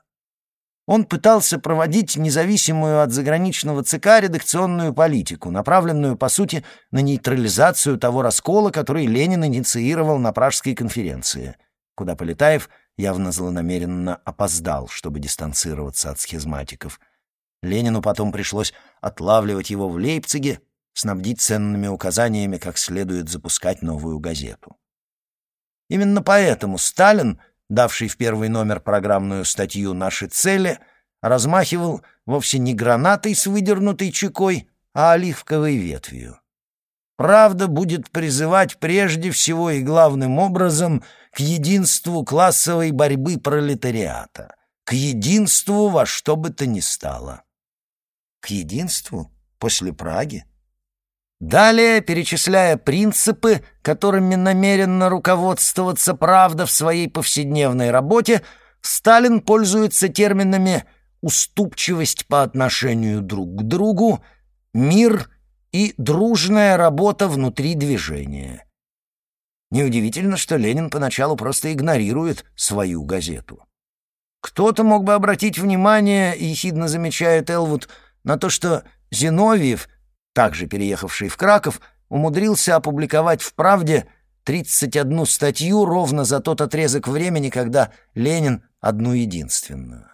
Он пытался проводить независимую от заграничного ЦК редакционную политику, направленную, по сути, на нейтрализацию того раскола, который Ленин инициировал на Пражской конференции, куда Полетаев – явно злонамеренно опоздал, чтобы дистанцироваться от схизматиков. Ленину потом пришлось отлавливать его в Лейпциге, снабдить ценными указаниями, как следует запускать новую газету. Именно поэтому Сталин, давший в первый номер программную статью «Наши цели», размахивал вовсе не гранатой с выдернутой чекой, а оливковой ветвью. Правда будет призывать прежде всего и главным образом к единству классовой борьбы пролетариата, к единству во что бы то ни стало. К единству после Праги? Далее, перечисляя принципы, которыми намеренно руководствоваться правда в своей повседневной работе, Сталин пользуется терминами «уступчивость по отношению друг к другу», «мир» и дружная работа внутри движения. Неудивительно, что Ленин поначалу просто игнорирует свою газету. Кто-то мог бы обратить внимание, ехидно замечает Элвуд, на то, что Зиновьев, также переехавший в Краков, умудрился опубликовать в «Правде» 31 статью ровно за тот отрезок времени, когда Ленин одну единственную.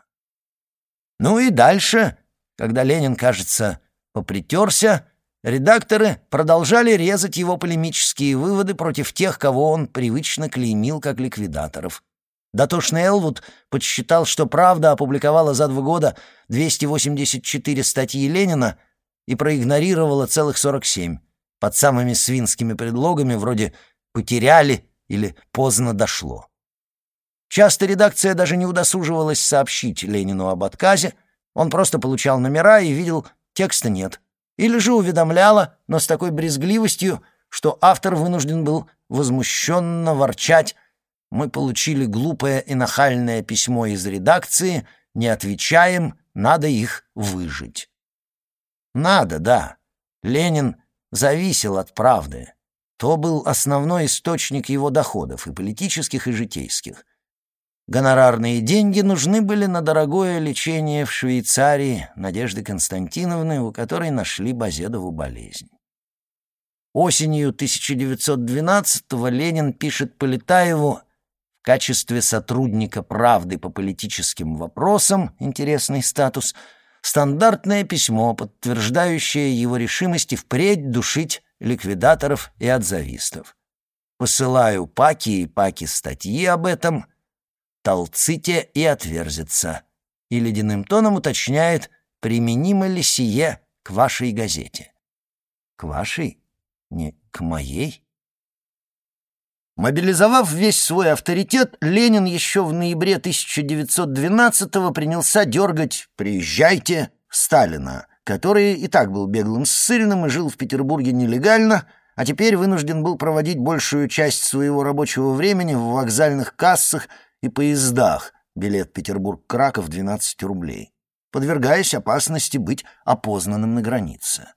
Ну и дальше, когда Ленин, кажется, попритерся, Редакторы продолжали резать его полемические выводы против тех, кого он привычно клеймил как ликвидаторов. Дотошный Элвуд подсчитал, что «Правда» опубликовала за два года 284 статьи Ленина и проигнорировала целых 47, под самыми свинскими предлогами вроде «потеряли» или «поздно дошло». Часто редакция даже не удосуживалась сообщить Ленину об отказе, он просто получал номера и видел «текста нет». Или же уведомляла, но с такой брезгливостью, что автор вынужден был возмущенно ворчать «Мы получили глупое и нахальное письмо из редакции, не отвечаем, надо их выжить». Надо, да. Ленин зависел от правды. То был основной источник его доходов, и политических, и житейских. Гонорарные деньги нужны были на дорогое лечение в Швейцарии Надежды Константиновны, у которой нашли Базедову болезнь. Осенью 1912-го Ленин пишет Полетаеву в качестве сотрудника «Правды» по политическим вопросам, интересный статус, стандартное письмо, подтверждающее его решимость впредь душить ликвидаторов и отзавистов. Посылаю паки и паки статьи об этом, толците и отверзится. И ледяным тоном уточняет, применимо ли сие к вашей газете. К вашей? Не к моей? Мобилизовав весь свой авторитет, Ленин еще в ноябре 1912-го принялся дергать «Приезжайте» Сталина, который и так был беглым ссыльным и жил в Петербурге нелегально, а теперь вынужден был проводить большую часть своего рабочего времени в вокзальных кассах и поездах, билет Петербург-Краков 12 рублей, подвергаясь опасности быть опознанным на границе.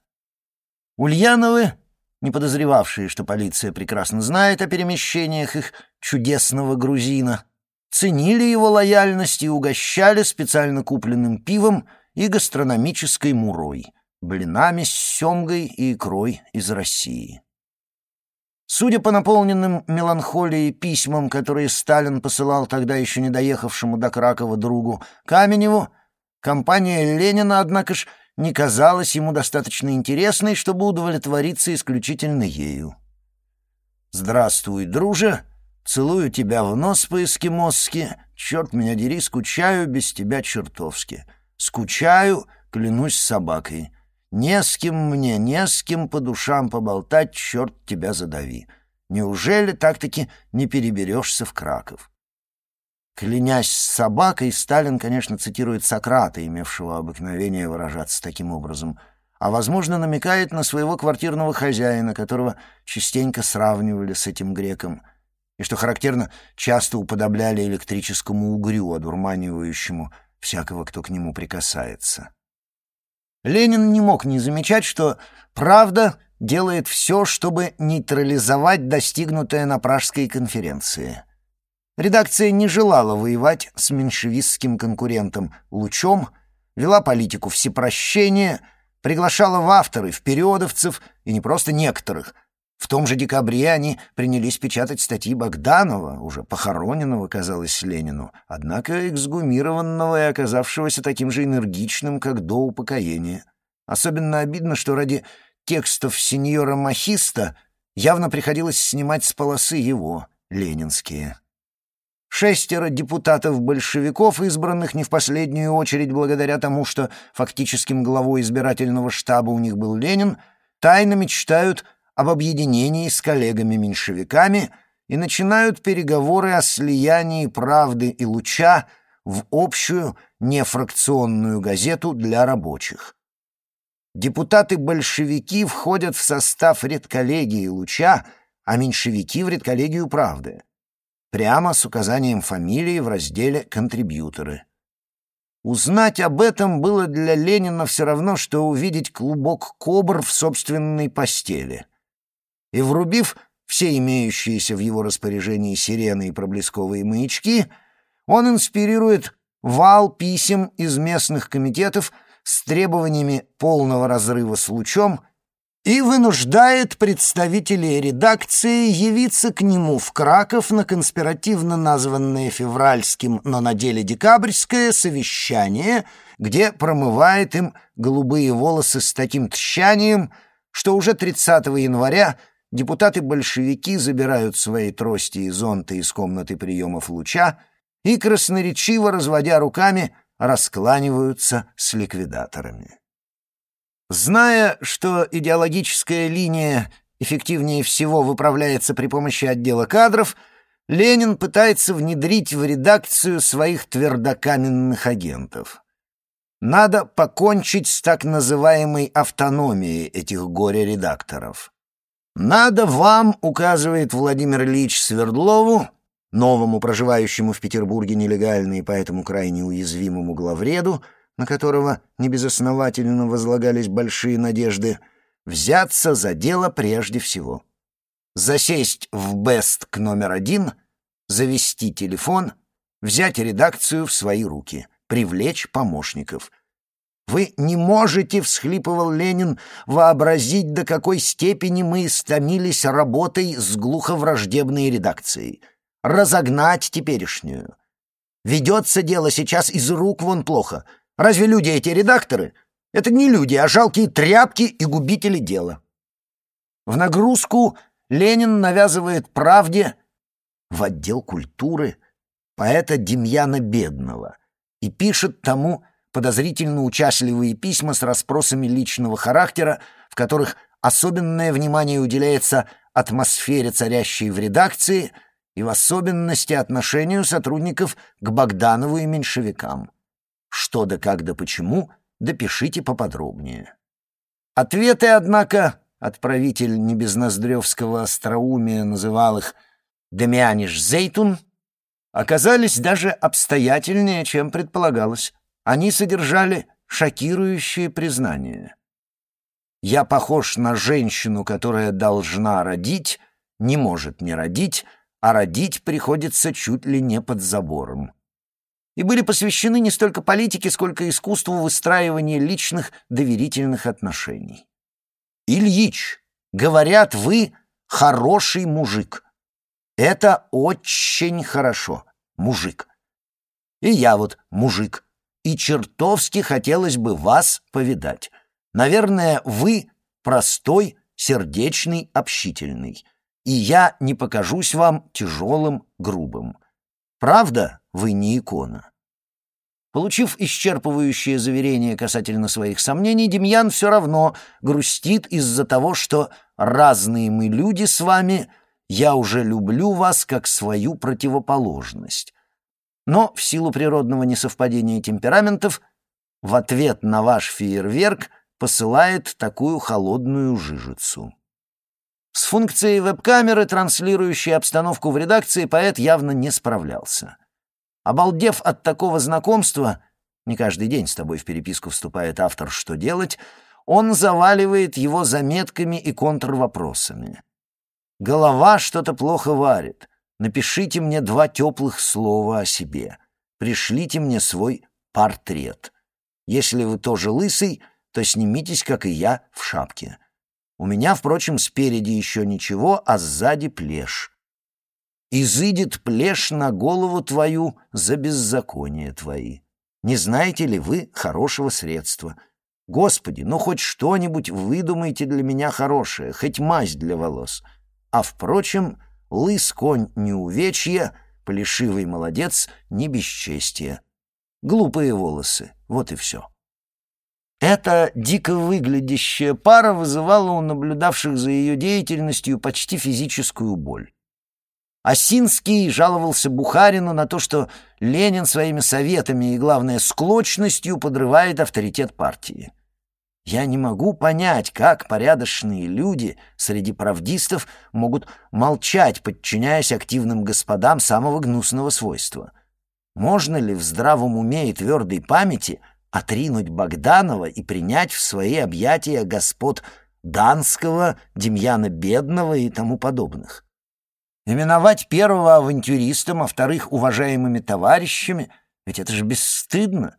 Ульяновы не подозревавшие, что полиция прекрасно знает о перемещениях их чудесного грузина, ценили его лояльность и угощали специально купленным пивом и гастрономической мурой, блинами с семгой и икрой из России. Судя по наполненным меланхолией письмам, которые Сталин посылал тогда еще не доехавшему до Кракова другу Каменеву, компания Ленина, однако ж, не казалась ему достаточно интересной, чтобы удовлетвориться исключительно ею. «Здравствуй, друже! Целую тебя в нос по-эскимосски. Черт меня дери, скучаю без тебя чертовски. Скучаю, клянусь собакой. Не с кем мне, не с кем по душам поболтать, черт тебя задави. Неужели так-таки не переберешься в Краков?» Клянясь собакой, Сталин, конечно, цитирует Сократа, имевшего обыкновение выражаться таким образом, а, возможно, намекает на своего квартирного хозяина, которого частенько сравнивали с этим греком, и, что характерно, часто уподобляли электрическому угрю, одурманивающему всякого, кто к нему прикасается. Ленин не мог не замечать, что «правда» делает все, чтобы нейтрализовать достигнутое на Пражской конференции — Редакция не желала воевать с меньшевистским конкурентом «Лучом», вела политику всепрощения, приглашала в авторы, в периодовцев и не просто некоторых. В том же декабре они принялись печатать статьи Богданова, уже похороненного, казалось, Ленину, однако эксгумированного и оказавшегося таким же энергичным, как до упокоения. Особенно обидно, что ради текстов сеньора Махиста явно приходилось снимать с полосы его, ленинские. Шестеро депутатов-большевиков, избранных не в последнюю очередь благодаря тому, что фактическим главой избирательного штаба у них был Ленин, тайно мечтают об объединении с коллегами-меньшевиками и начинают переговоры о слиянии «Правды» и «Луча» в общую нефракционную газету для рабочих. Депутаты-большевики входят в состав редколлегии «Луча», а меньшевики — в редколлегию «Правды» прямо с указанием фамилии в разделе «Контрибьюторы». Узнать об этом было для Ленина все равно, что увидеть клубок кобр в собственной постели. И врубив все имеющиеся в его распоряжении сирены и проблесковые маячки, он инспирирует вал писем из местных комитетов с требованиями полного разрыва с лучом и вынуждает представителей редакции явиться к нему в Краков на конспиративно названное февральским, но на деле декабрьское совещание, где промывает им голубые волосы с таким тщанием, что уже 30 января депутаты-большевики забирают свои трости и зонты из комнаты приемов луча и, красноречиво разводя руками, раскланиваются с ликвидаторами. Зная, что идеологическая линия эффективнее всего выправляется при помощи отдела кадров, Ленин пытается внедрить в редакцию своих твердокаменных агентов. Надо покончить с так называемой автономией этих горе-редакторов. «Надо вам», — указывает Владимир Ильич Свердлову, новому проживающему в Петербурге нелегально и поэтому крайне уязвимому главреду, на которого небезосновательно возлагались большие надежды, взяться за дело прежде всего. Засесть в «Бест» к номер один, завести телефон, взять редакцию в свои руки, привлечь помощников — вы не можете, — всхлипывал Ленин, — вообразить, до какой степени мы истомились работой с глуховраждебной редакцией. Разогнать теперешнюю. Ведется дело сейчас из рук вон плохо. Разве люди эти редакторы? Это не люди, а жалкие тряпки и губители дела. В нагрузку Ленин навязывает правде в отдел культуры поэта Демьяна Бедного и пишет тому подозрительно участливые письма с расспросами личного характера, в которых особенное внимание уделяется атмосфере, царящей в редакции, и в особенности отношению сотрудников к Богданову и меньшевикам. Что да как да почему, допишите поподробнее. Ответы, однако, отправитель небезноздревского остроумия называл их «Демианиш Зейтун», оказались даже обстоятельнее, чем предполагалось. Они содержали шокирующее признание. «Я похож на женщину, которая должна родить, не может не родить, а родить приходится чуть ли не под забором». И были посвящены не столько политике, сколько искусству выстраивания личных доверительных отношений. «Ильич, говорят, вы хороший мужик. Это очень хорошо, мужик. И я вот мужик и чертовски хотелось бы вас повидать. Наверное, вы простой, сердечный, общительный, и я не покажусь вам тяжелым, грубым. Правда, вы не икона?» Получив исчерпывающее заверение касательно своих сомнений, Демьян все равно грустит из-за того, что разные мы люди с вами, я уже люблю вас как свою противоположность но в силу природного несовпадения темпераментов в ответ на ваш фейерверк посылает такую холодную жижицу. С функцией веб-камеры, транслирующей обстановку в редакции, поэт явно не справлялся. Обалдев от такого знакомства, не каждый день с тобой в переписку вступает автор «Что делать?», он заваливает его заметками и контрвопросами. Голова что-то плохо варит. Напишите мне два теплых слова о себе. Пришлите мне свой портрет. Если вы тоже лысый, то снимитесь, как и я, в шапке. У меня, впрочем, спереди еще ничего, а сзади плешь. Изыдет плешь на голову твою за беззаконие твои. Не знаете ли вы хорошего средства? Господи, ну хоть что-нибудь выдумайте для меня хорошее, хоть мазь для волос. А, впрочем, Лыс конь не увечье, плешивый молодец не бесчестие. Глупые волосы, вот и все. Эта дико выглядящая пара вызывала у наблюдавших за ее деятельностью почти физическую боль. Осинский жаловался Бухарину на то, что Ленин своими советами и, главное, склочностью подрывает авторитет партии. Я не могу понять, как порядочные люди среди правдистов могут молчать, подчиняясь активным господам самого гнусного свойства. Можно ли в здравом уме и твердой памяти отринуть Богданова и принять в свои объятия господ Данского, Демьяна Бедного и тому подобных? Именовать первого авантюристом, а вторых уважаемыми товарищами, ведь это же бесстыдно.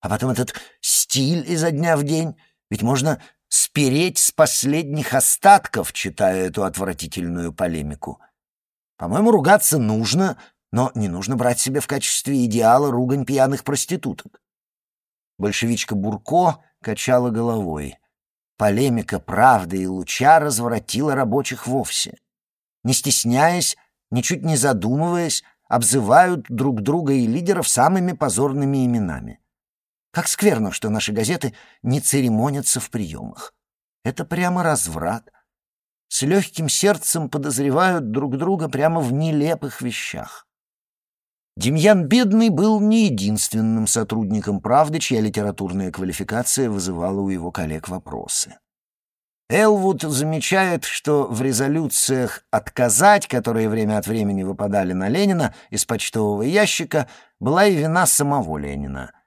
А потом этот стиль изо дня в день, ведь можно спереть с последних остатков, читая эту отвратительную полемику. По-моему, ругаться нужно, но не нужно брать себе в качестве идеала ругань пьяных проституток. Большевичка Бурко качала головой. Полемика «Правды» и «Луча» разворотила рабочих вовсе. Не стесняясь, ничуть не задумываясь, обзывают друг друга и лидеров самыми позорными именами. Как скверно, что наши газеты не церемонятся в приемах. Это прямо разврат. С легким сердцем подозревают друг друга прямо в нелепых вещах. Демьян Бедный был не единственным сотрудником «Правды», чья литературная квалификация вызывала у его коллег вопросы. Элвуд замечает, что в резолюциях «отказать», которые время от времени выпадали на Ленина из почтового ящика, была и вина самого Ленина —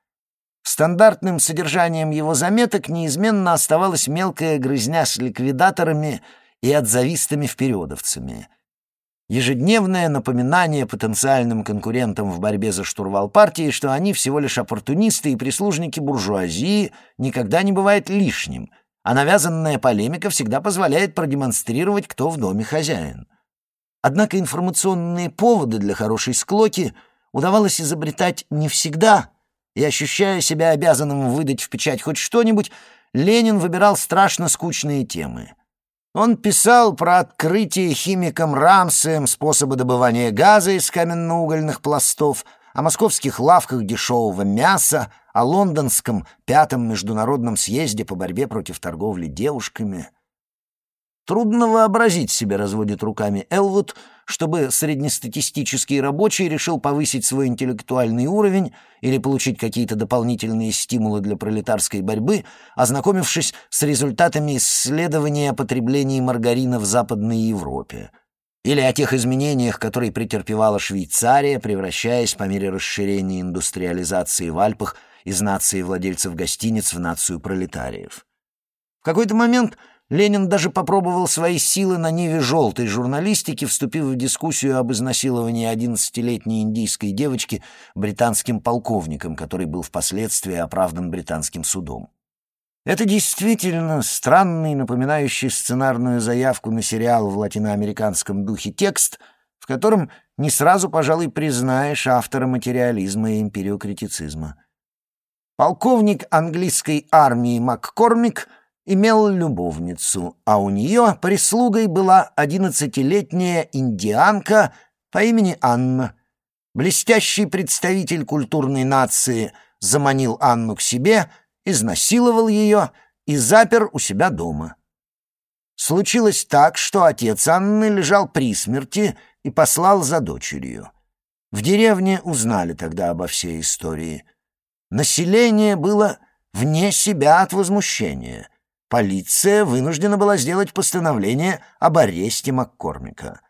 Стандартным содержанием его заметок неизменно оставалась мелкая грызня с ликвидаторами и отзавистами-впередовцами. Ежедневное напоминание потенциальным конкурентам в борьбе за штурвал партии, что они всего лишь оппортунисты и прислужники буржуазии, никогда не бывает лишним, а навязанная полемика всегда позволяет продемонстрировать, кто в доме хозяин. Однако информационные поводы для хорошей склоки удавалось изобретать не всегда, и, ощущая себя обязанным выдать в печать хоть что-нибудь, Ленин выбирал страшно скучные темы. Он писал про открытие химиком Рамсеем способа добывания газа из каменно-угольных пластов, о московских лавках дешевого мяса, о лондонском пятом международном съезде по борьбе против торговли девушками — Трудно вообразить себе, разводит руками Элвуд, чтобы среднестатистический рабочий решил повысить свой интеллектуальный уровень или получить какие-то дополнительные стимулы для пролетарской борьбы, ознакомившись с результатами исследования о потреблении маргарина в Западной Европе, или о тех изменениях, которые претерпевала Швейцария, превращаясь по мере расширения индустриализации в Альпах из нации владельцев гостиниц в нацию пролетариев. В какой-то момент Ленин даже попробовал свои силы на ниве желтой журналистики, вступив в дискуссию об изнасиловании 11-летней индийской девочки британским полковником, который был впоследствии оправдан британским судом. Это действительно странный, напоминающий сценарную заявку на сериал в латиноамериканском духе текст, в котором не сразу, пожалуй, признаешь автора материализма и империокритицизма. Полковник английской армии МакКормик — имел любовницу, а у нее прислугой была одиннадцатилетняя индианка по имени Анна. Блестящий представитель культурной нации заманил Анну к себе, изнасиловал ее и запер у себя дома. Случилось так, что отец Анны лежал при смерти и послал за дочерью. В деревне узнали тогда обо всей истории. Население было вне себя от возмущения — полиция вынуждена была сделать постановление об аресте Маккормика.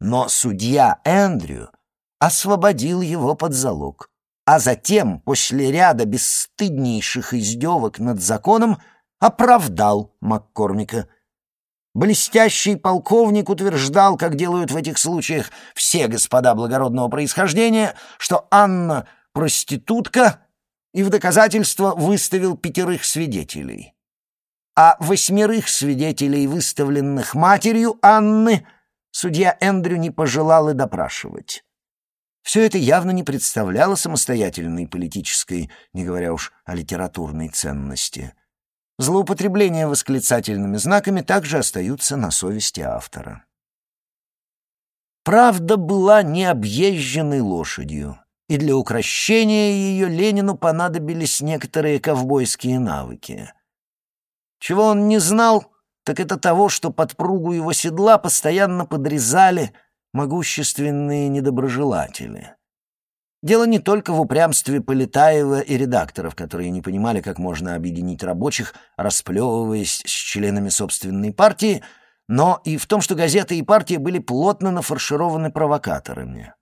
Но судья Эндрю освободил его под залог, а затем, после ряда бесстыднейших издевок над законом, оправдал Маккормика. Блестящий полковник утверждал, как делают в этих случаях все господа благородного происхождения, что Анна — проститутка, и в доказательство выставил пятерых свидетелей а восьмерых свидетелей, выставленных матерью Анны, судья Эндрю не пожелал и допрашивать. Все это явно не представляло самостоятельной политической, не говоря уж о литературной ценности. Злоупотребления восклицательными знаками также остаются на совести автора. Правда была необъезженной лошадью, и для укращения ее Ленину понадобились некоторые ковбойские навыки — чего он не знал, так это того, что подпругу его седла постоянно подрезали могущественные недоброжелатели. Дело не только в упрямстве Полетаева и редакторов, которые не понимали, как можно объединить рабочих, расплевываясь с членами собственной партии, но и в том, что газеты и партия были плотно нафаршированы провокаторами.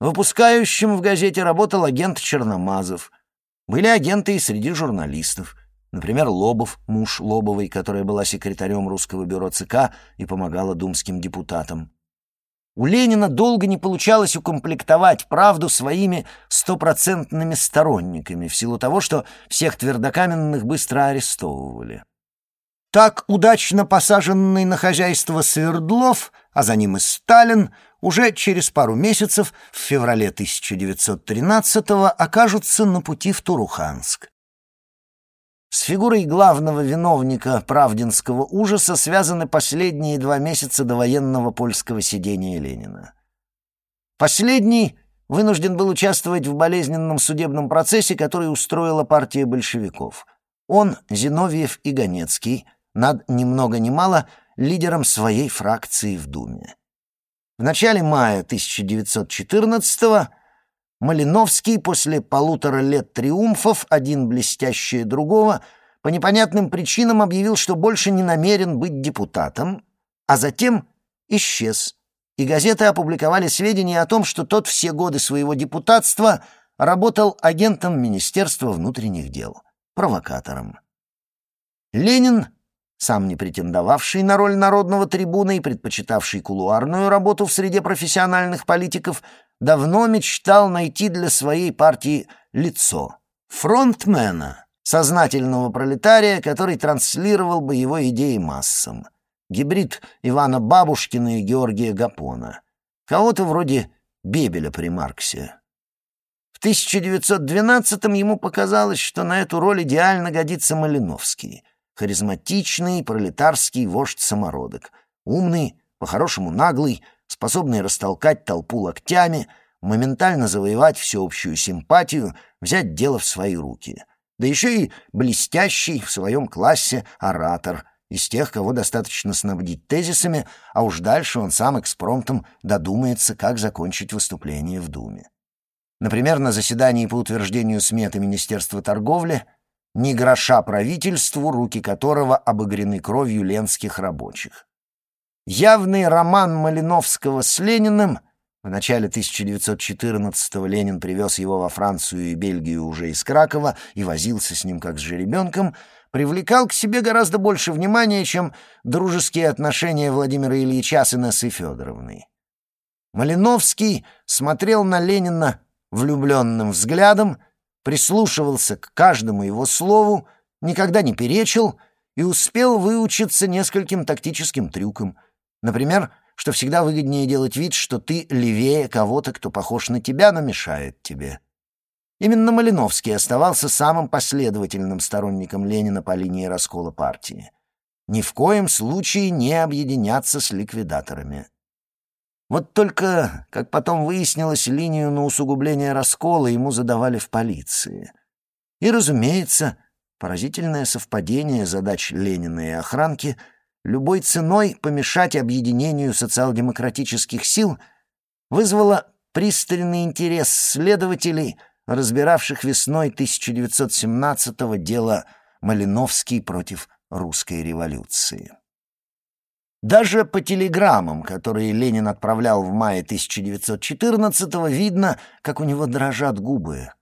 Выпускающим в газете работал агент Черномазов. Были агенты и среди журналистов — Например, Лобов, муж Лобовой, которая была секретарем русского бюро ЦК и помогала думским депутатам. У Ленина долго не получалось укомплектовать правду своими стопроцентными сторонниками, в силу того, что всех твердокаменных быстро арестовывали. Так удачно посаженный на хозяйство Свердлов, а за ним и Сталин, уже через пару месяцев, в феврале 1913-го, окажутся на пути в Туруханск. С фигурой главного виновника правдинского ужаса связаны последние два месяца до военного польского сидения Ленина. Последний вынужден был участвовать в болезненном судебном процессе, который устроила партия большевиков. Он, Зиновьев и Ганецкий, над ни много ни мало лидером своей фракции в Думе. В начале мая 1914 года Малиновский после полутора лет триумфов, один блестящее другого, по непонятным причинам объявил, что больше не намерен быть депутатом, а затем исчез, и газеты опубликовали сведения о том, что тот все годы своего депутатства работал агентом Министерства внутренних дел, провокатором. Ленин, сам не претендовавший на роль народного трибуна и предпочитавший кулуарную работу в среде профессиональных политиков, давно мечтал найти для своей партии лицо, фронтмена, сознательного пролетария, который транслировал бы его идеи массам. Гибрид Ивана Бабушкина и Георгия Гапона. Кого-то вроде Бебеля при Марксе. В 1912-м ему показалось, что на эту роль идеально годится Малиновский. Харизматичный пролетарский вождь-самородок. Умный, по-хорошему наглый, способный растолкать толпу локтями, моментально завоевать всеобщую симпатию, взять дело в свои руки. Да еще и блестящий в своем классе оратор, из тех, кого достаточно снабдить тезисами, а уж дальше он сам экспромтом додумается, как закончить выступление в Думе. Например, на заседании по утверждению сметы Министерства торговли ни гроша правительству, руки которого обогрены кровью ленских рабочих. Явный роман Малиновского с Лениным в начале 1914-го Ленин привез его во Францию и Бельгию уже из Кракова и возился с ним как с жеребенком, привлекал к себе гораздо больше внимания, чем дружеские отношения Владимира Ильича с Инессой Федоровной. Малиновский смотрел на Ленина влюбленным взглядом, прислушивался к каждому его слову, никогда не перечил и успел выучиться нескольким тактическим трюкам. Например, что всегда выгоднее делать вид, что ты левее кого-то, кто похож на тебя, но мешает тебе. Именно Малиновский оставался самым последовательным сторонником Ленина по линии раскола партии. Ни в коем случае не объединяться с ликвидаторами. Вот только, как потом выяснилось, линию на усугубление раскола ему задавали в полиции. И, разумеется, поразительное совпадение задач Ленина и охранки любой ценой помешать объединению социал-демократических сил вызвало пристальный интерес следователей, разбиравших весной 1917-го дело Малиновский против русской революции. Даже по телеграммам, которые Ленин отправлял в мае 1914-го, видно, как у него дрожат губы.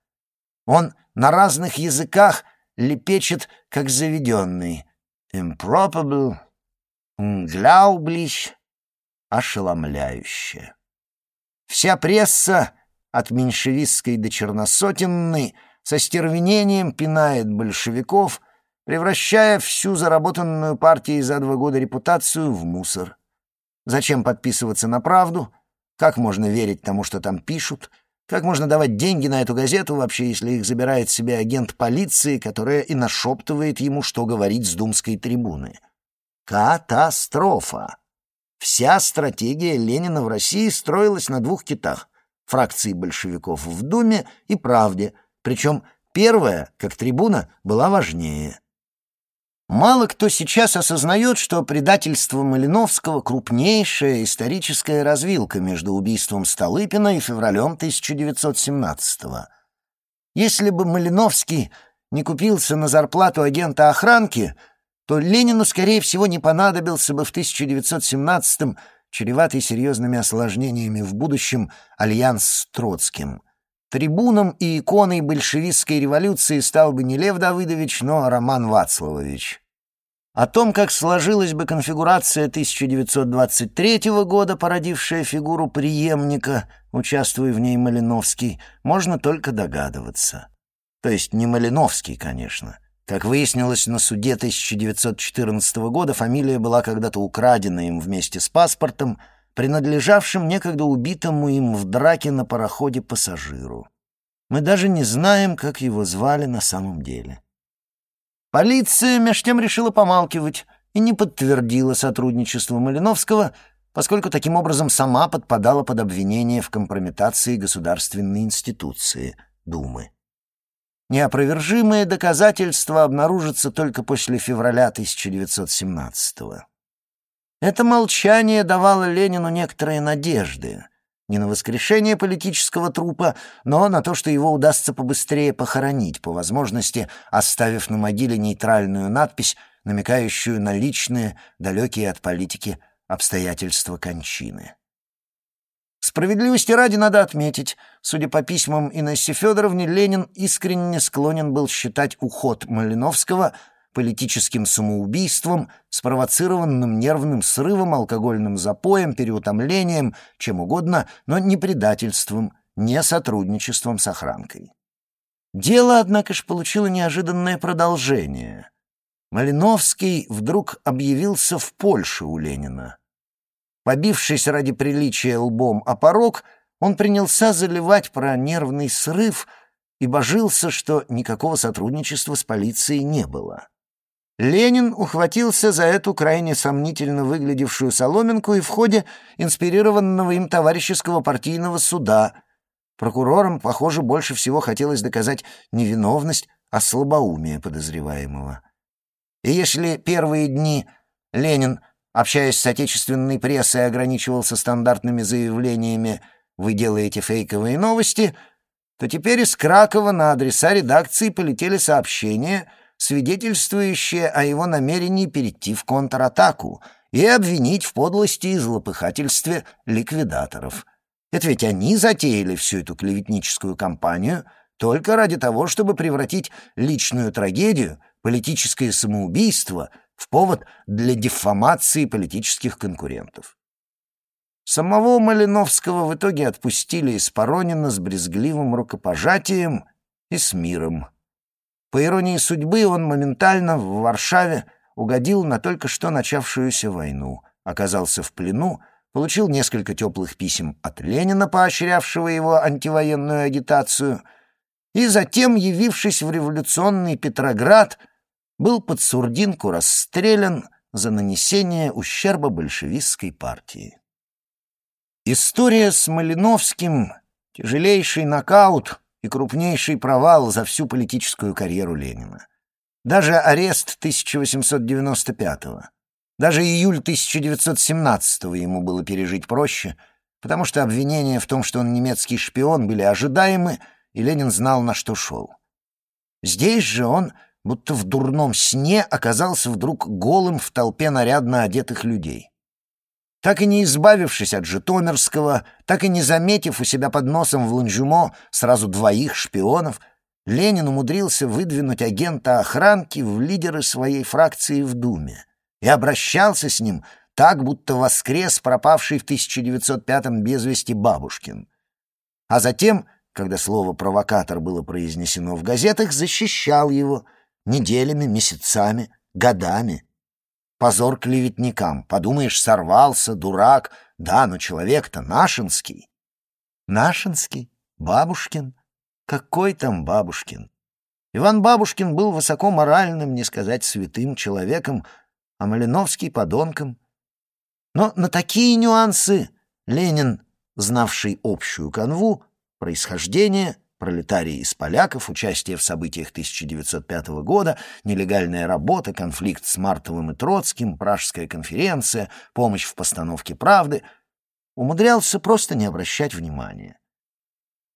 Он на разных языках лепечет, как заведенный. «Improbable», «unglaublich», «ошеломляюще». Вся пресса, от меньшевистской до черносотенной, со стервенением пинает большевиков — превращая всю заработанную партией за два года репутацию в мусор. Зачем подписываться на правду? Как можно верить тому, что там пишут? Как можно давать деньги на эту газету вообще, если их забирает себе агент полиции, которая и нашептывает ему, что говорить с думской трибуны? Катастрофа! Вся стратегия Ленина в России строилась на двух китах — фракции большевиков в Думе и «Правде», причем первая, как трибуна, была важнее — Мало кто сейчас осознает, что предательство Малиновского — крупнейшая историческая развилка между убийством Столыпина и февралем 1917-го. Если бы Малиновский не купился на зарплату агента охранки, то Ленину, скорее всего, не понадобился бы в 1917-м чреватый серьезными осложнениями в будущем альянс с Троцким. Трибуном и иконой большевистской революции стал бы не Лев Давыдович, но Роман Вацлавович. О том, как сложилась бы конфигурация 1923 года, породившая фигуру преемника, участвуя в ней Малиновский, можно только догадываться. То есть не Малиновский, конечно. Как выяснилось на суде 1914 года, фамилия была когда-то украдена им вместе с паспортом, принадлежавшим некогда убитому им в драке на пароходе пассажиру. Мы даже не знаем, как его звали на самом деле. Полиция меж тем решила помалкивать и не подтвердила сотрудничество Малиновского, поскольку таким образом сама подпадала под обвинение в компрометации государственной институции — Думы. Неопровержимые доказательства обнаружатся только после февраля 1917 -го. Это молчание давало Ленину некоторые надежды. Не на воскрешение политического трупа, но на то, что его удастся побыстрее похоронить, по возможности оставив на могиле нейтральную надпись, намекающую на личные, далекие от политики, обстоятельства кончины. Справедливости ради надо отметить, судя по письмам Инессе Федоровне, Ленин искренне склонен был считать уход Малиновского политическим самоубийством, спровоцированным нервным срывом, алкогольным запоем, переутомлением, чем угодно, но не предательством, не сотрудничеством с охранкой. Дело, однако ж, получило неожиданное продолжение. Малиновский вдруг объявился в Польше у Ленина. Побившись ради приличия лбом о порог, он принялся заливать про нервный срыв и божился, что никакого сотрудничества с полицией не было. Ленин ухватился за эту крайне сомнительно выглядевшую соломинку и в ходе инспирированного им товарищеского партийного суда. Прокурорам, похоже, больше всего хотелось доказать невиновность, а слабоумие подозреваемого. И если первые дни Ленин общаясь с отечественной прессой, ограничивался стандартными заявлениями «Вы делаете фейковые новости», то теперь из Кракова на адреса редакции полетели сообщения, свидетельствующие о его намерении перейти в контратаку и обвинить в подлости и злопыхательстве ликвидаторов. Это ведь они затеяли всю эту клеветническую кампанию только ради того, чтобы превратить личную трагедию, политическое самоубийство — в повод для дефамации политических конкурентов. Самого Малиновского в итоге отпустили из Поронина с брезгливым рукопожатием и с миром. По иронии судьбы, он моментально в Варшаве угодил на только что начавшуюся войну, оказался в плену, получил несколько теплых писем от Ленина, поощрявшего его антивоенную агитацию, и затем, явившись в революционный Петроград, был под сурдинку расстрелян за нанесение ущерба большевистской партии. История с Малиновским — тяжелейший нокаут и крупнейший провал за всю политическую карьеру Ленина. Даже арест 1895-го, даже июль 1917-го ему было пережить проще, потому что обвинения в том, что он немецкий шпион, были ожидаемы, и Ленин знал, на что шел. Здесь же он будто в дурном сне оказался вдруг голым в толпе нарядно одетых людей. Так и не избавившись от Житомирского, так и не заметив у себя под носом в Ланжумо сразу двоих шпионов, Ленин умудрился выдвинуть агента охранки в лидеры своей фракции в Думе и обращался с ним так, будто воскрес пропавший в 1905-м без вести Бабушкин. А затем, когда слово «провокатор» было произнесено в газетах, защищал его — неделями, месяцами, годами. Позор клеветникам. Подумаешь, сорвался, дурак. Да, но человек-то нашинский. Нашинский? Бабушкин? Какой там Бабушкин? Иван Бабушкин был высоко моральным, не сказать святым человеком, а Малиновский — подонком. Но на такие нюансы Ленин, знавший общую канву, происхождение — Пролетарии из поляков, участие в событиях 1905 года, нелегальная работа, конфликт с Мартовым и Троцким, Пражская конференция, помощь в постановке правды. Умудрялся просто не обращать внимания.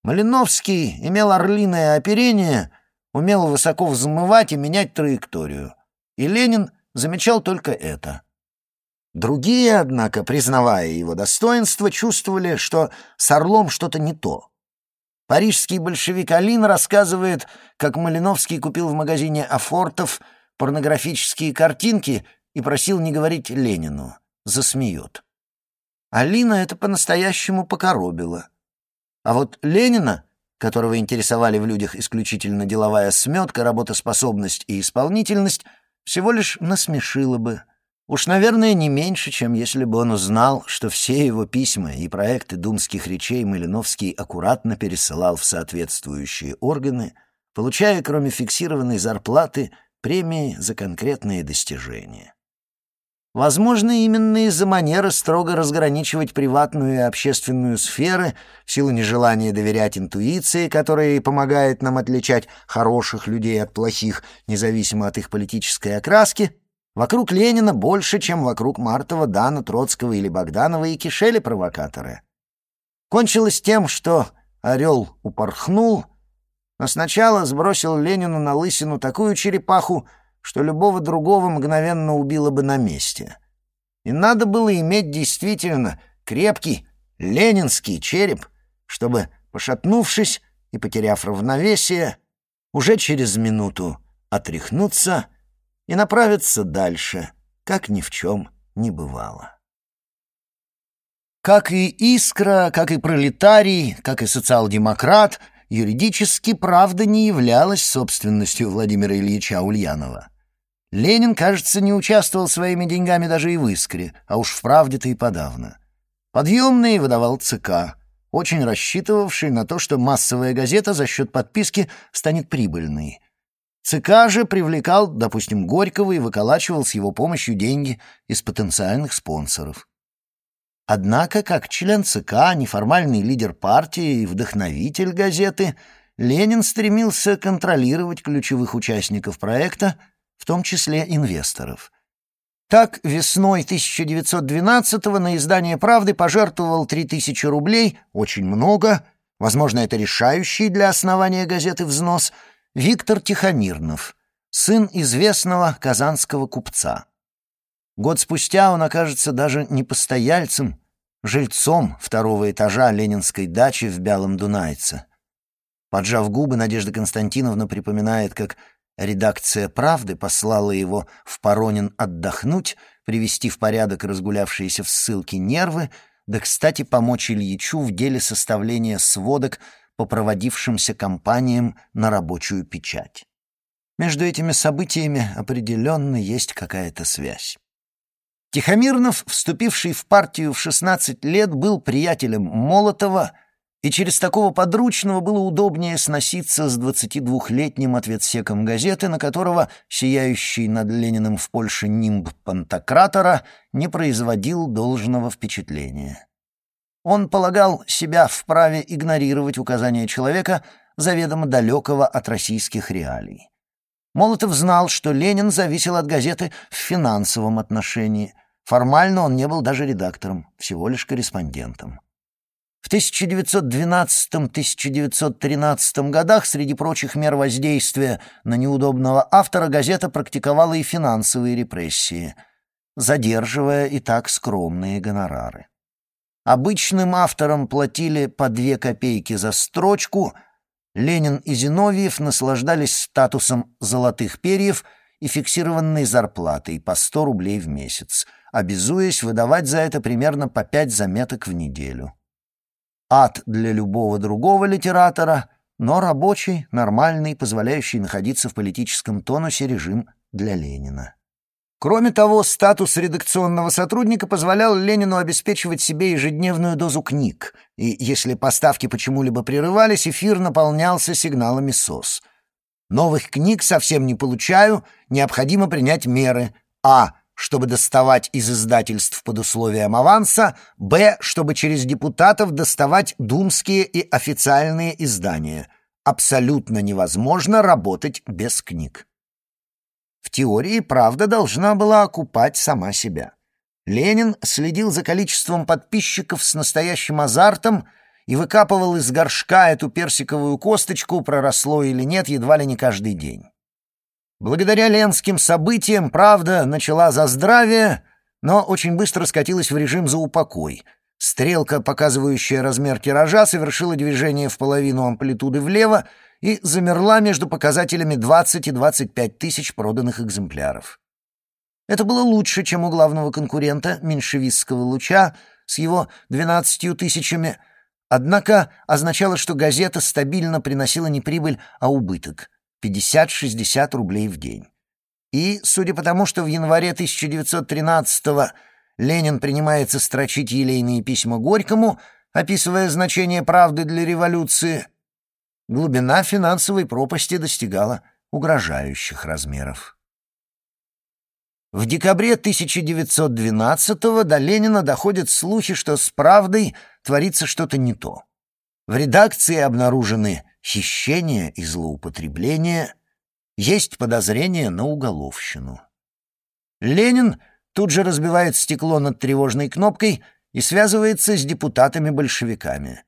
Малиновский имел орлиное оперение, умел высоко взмывать и менять траекторию. И Ленин замечал только это. Другие, однако, признавая его достоинство, чувствовали, что с Орлом что-то не то — Парижский большевик Алин рассказывает, как Малиновский купил в магазине Афортов порнографические картинки и просил не говорить Ленину. Засмеет. Алина это по-настоящему покоробило. А вот Ленина, которого интересовали в людях исключительно деловая сметка, работоспособность и исполнительность, всего лишь насмешила бы. Уж, наверное, не меньше, чем если бы он узнал, что все его письма и проекты думских речей Малиновский аккуратно пересылал в соответствующие органы, получая, кроме фиксированной зарплаты, премии за конкретные достижения. Возможно, именно из-за манеры строго разграничивать приватную и общественную сферы, в силу нежелания доверять интуиции, которая помогает нам отличать хороших людей от плохих, независимо от их политической окраски, Вокруг Ленина больше, чем вокруг Мартова, Дана, Троцкого или Богданова и кишели провокаторы. Кончилось тем, что орел упорхнул, но сначала сбросил Ленину на лысину такую черепаху, что любого другого мгновенно убило бы на месте. И надо было иметь действительно крепкий, ленинский череп, чтобы, пошатнувшись и потеряв равновесие, уже через минуту отряхнуться и направиться дальше, как ни в чем не бывало. Как и «Искра», как и «Пролетарий», как и «Социал-демократ», юридически правда не являлась собственностью Владимира Ильича Ульянова. Ленин, кажется, не участвовал своими деньгами даже и в «Искре», а уж в «Правде»-то и подавно. Подъемные выдавал ЦК, очень рассчитывавший на то, что массовая газета за счет подписки станет прибыльной. ЦК же привлекал, допустим, Горького и выколачивал с его помощью деньги из потенциальных спонсоров. Однако, как член ЦК, неформальный лидер партии и вдохновитель газеты, Ленин стремился контролировать ключевых участников проекта, в том числе инвесторов. Так, весной 1912-го на издание «Правды» пожертвовал 3000 рублей, очень много, возможно, это решающий для основания газеты взнос, Виктор Тихомирнов, сын известного казанского купца. Год спустя он окажется даже не постояльцем, жильцом второго этажа ленинской дачи в Бялом Дунайце. Поджав губы, Надежда Константиновна припоминает, как редакция «Правды» послала его в Поронин отдохнуть, привести в порядок разгулявшиеся в ссылке нервы, да, кстати, помочь Ильичу в деле составления сводок по проводившимся кампаниям на рабочую печать. Между этими событиями определенно есть какая-то связь. Тихомирнов, вступивший в партию в 16 лет, был приятелем Молотова, и через такого подручного было удобнее сноситься с 22-летним ответсеком газеты, на которого сияющий над Лениным в Польше нимб Пантократора не производил должного впечатления. Он полагал себя вправе игнорировать указания человека, заведомо далекого от российских реалий. Молотов знал, что Ленин зависел от газеты в финансовом отношении. Формально он не был даже редактором, всего лишь корреспондентом. В 1912-1913 годах среди прочих мер воздействия на неудобного автора газета практиковала и финансовые репрессии, задерживая и так скромные гонорары. Обычным авторам платили по две копейки за строчку, Ленин и Зиновьев наслаждались статусом «золотых перьев» и фиксированной зарплатой по 100 рублей в месяц — обязуясь выдавать за это примерно по пять заметок в неделю. Ад для любого другого литератора, но рабочий, нормальный, позволяющий находиться в политическом тонусе режим для Ленина. Кроме того, статус редакционного сотрудника позволял Ленину обеспечивать себе ежедневную дозу книг, и если поставки почему-либо прерывались, эфир наполнялся сигналами СОС. Новых книг совсем не получаю, необходимо принять меры. А чтобы доставать из издательств под условием аванса, б, чтобы через депутатов доставать думские и официальные издания. Абсолютно невозможно работать без книг. В теории правда должна была окупать сама себя. Ленин следил за количеством подписчиков с настоящим азартом и выкапывал из горшка эту персиковую косточку, проросло или нет, едва ли не каждый день. Благодаря ленским событиям правда начала за здравие, но очень быстро скатилась в режим за упокой. Стрелка, показывающая размер тиража, совершила движение в половину амплитуды влево и замерла между показателями 20 и 25 тысяч проданных экземпляров. Это было лучше, чем у главного конкурента, меньшевистского луча, с его 12 тысячами, однако означало, что газета стабильно приносила не прибыль, а убыток — 50-60 рублей в день. И, судя по тому, что в январе 1913-го Ленин принимается строчить елейные письма Горькому, описывая значение правды для революции, глубина финансовой пропасти достигала угрожающих размеров. В декабре 1912-го до Ленина доходят слухи, что с правдой творится что-то не то. В редакции обнаружены хищение и злоупотребление, есть подозрение на уголовщину. Ленин тут же разбивает стекло над тревожной кнопкой и связывается с депутатами-большевиками.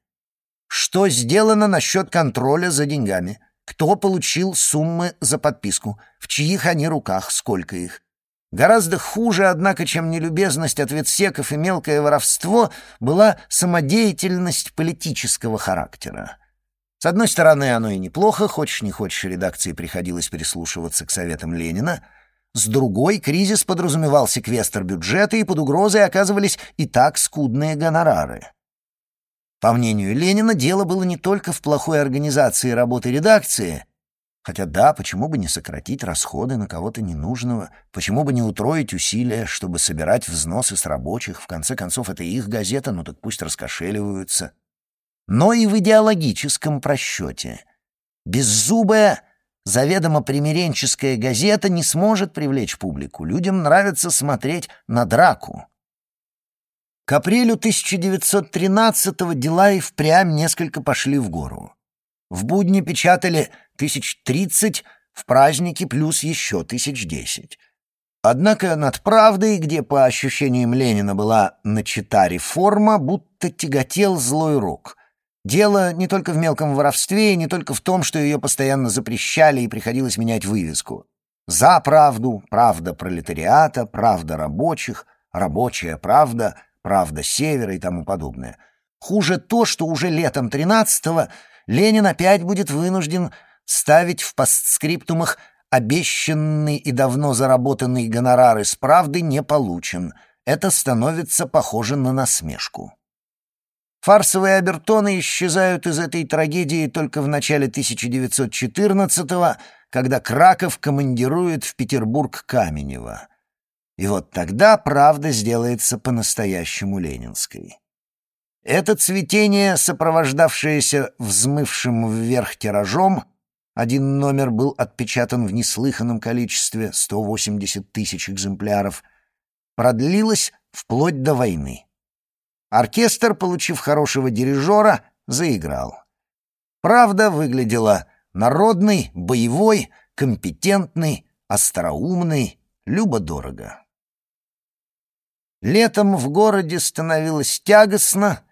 Что сделано насчет контроля за деньгами? Кто получил суммы за подписку? В чьих они руках? Сколько их? Гораздо хуже, однако, чем нелюбезность ответсеков и мелкое воровство, была самодеятельность политического характера. С одной стороны, оно и неплохо, хочешь не хочешь, редакции приходилось прислушиваться к советам Ленина. С другой, кризис подразумевал секвестр бюджета, и под угрозой оказывались и так скудные гонорары. По мнению Ленина, дело было не только в плохой организации работы редакции — Хотя да, почему бы не сократить расходы на кого-то ненужного? Почему бы не утроить усилия, чтобы собирать взносы с рабочих? В конце концов, это их газета, ну так пусть раскошеливаются. Но и в идеологическом просчете. Беззубая, заведомо примиренческая газета не сможет привлечь публику. Людям нравится смотреть на драку. К апрелю 1913-го дела и впрямь несколько пошли в гору. В будни печатали тысяч тридцать, в праздники плюс еще тысяч десять. Однако над правдой, где, по ощущениям Ленина, была начата реформа, будто тяготел злой рук. Дело не только в мелком воровстве, не только в том, что ее постоянно запрещали и приходилось менять вывеску. За правду, правда пролетариата, правда рабочих, рабочая правда, правда севера и тому подобное. Хуже то, что уже летом 13-го Ленин опять будет вынужден ставить в постскриптумах обещанный и давно заработанный гонорар из правды не получен. Это становится похоже на насмешку. Фарсовые обертоны исчезают из этой трагедии только в начале 1914-го, когда Краков командирует в Петербург Каменева. И вот тогда правда сделается по-настоящему ленинской. Это цветение, сопровождавшееся взмывшим вверх тиражом, один номер был отпечатан в неслыханном количестве — 180 тысяч экземпляров, продлилось вплоть до войны. Оркестр, получив хорошего дирижера, заиграл. Правда выглядела народной, боевой, компетентной, остроумной, любо-дорого. Летом в городе становилось тягостно,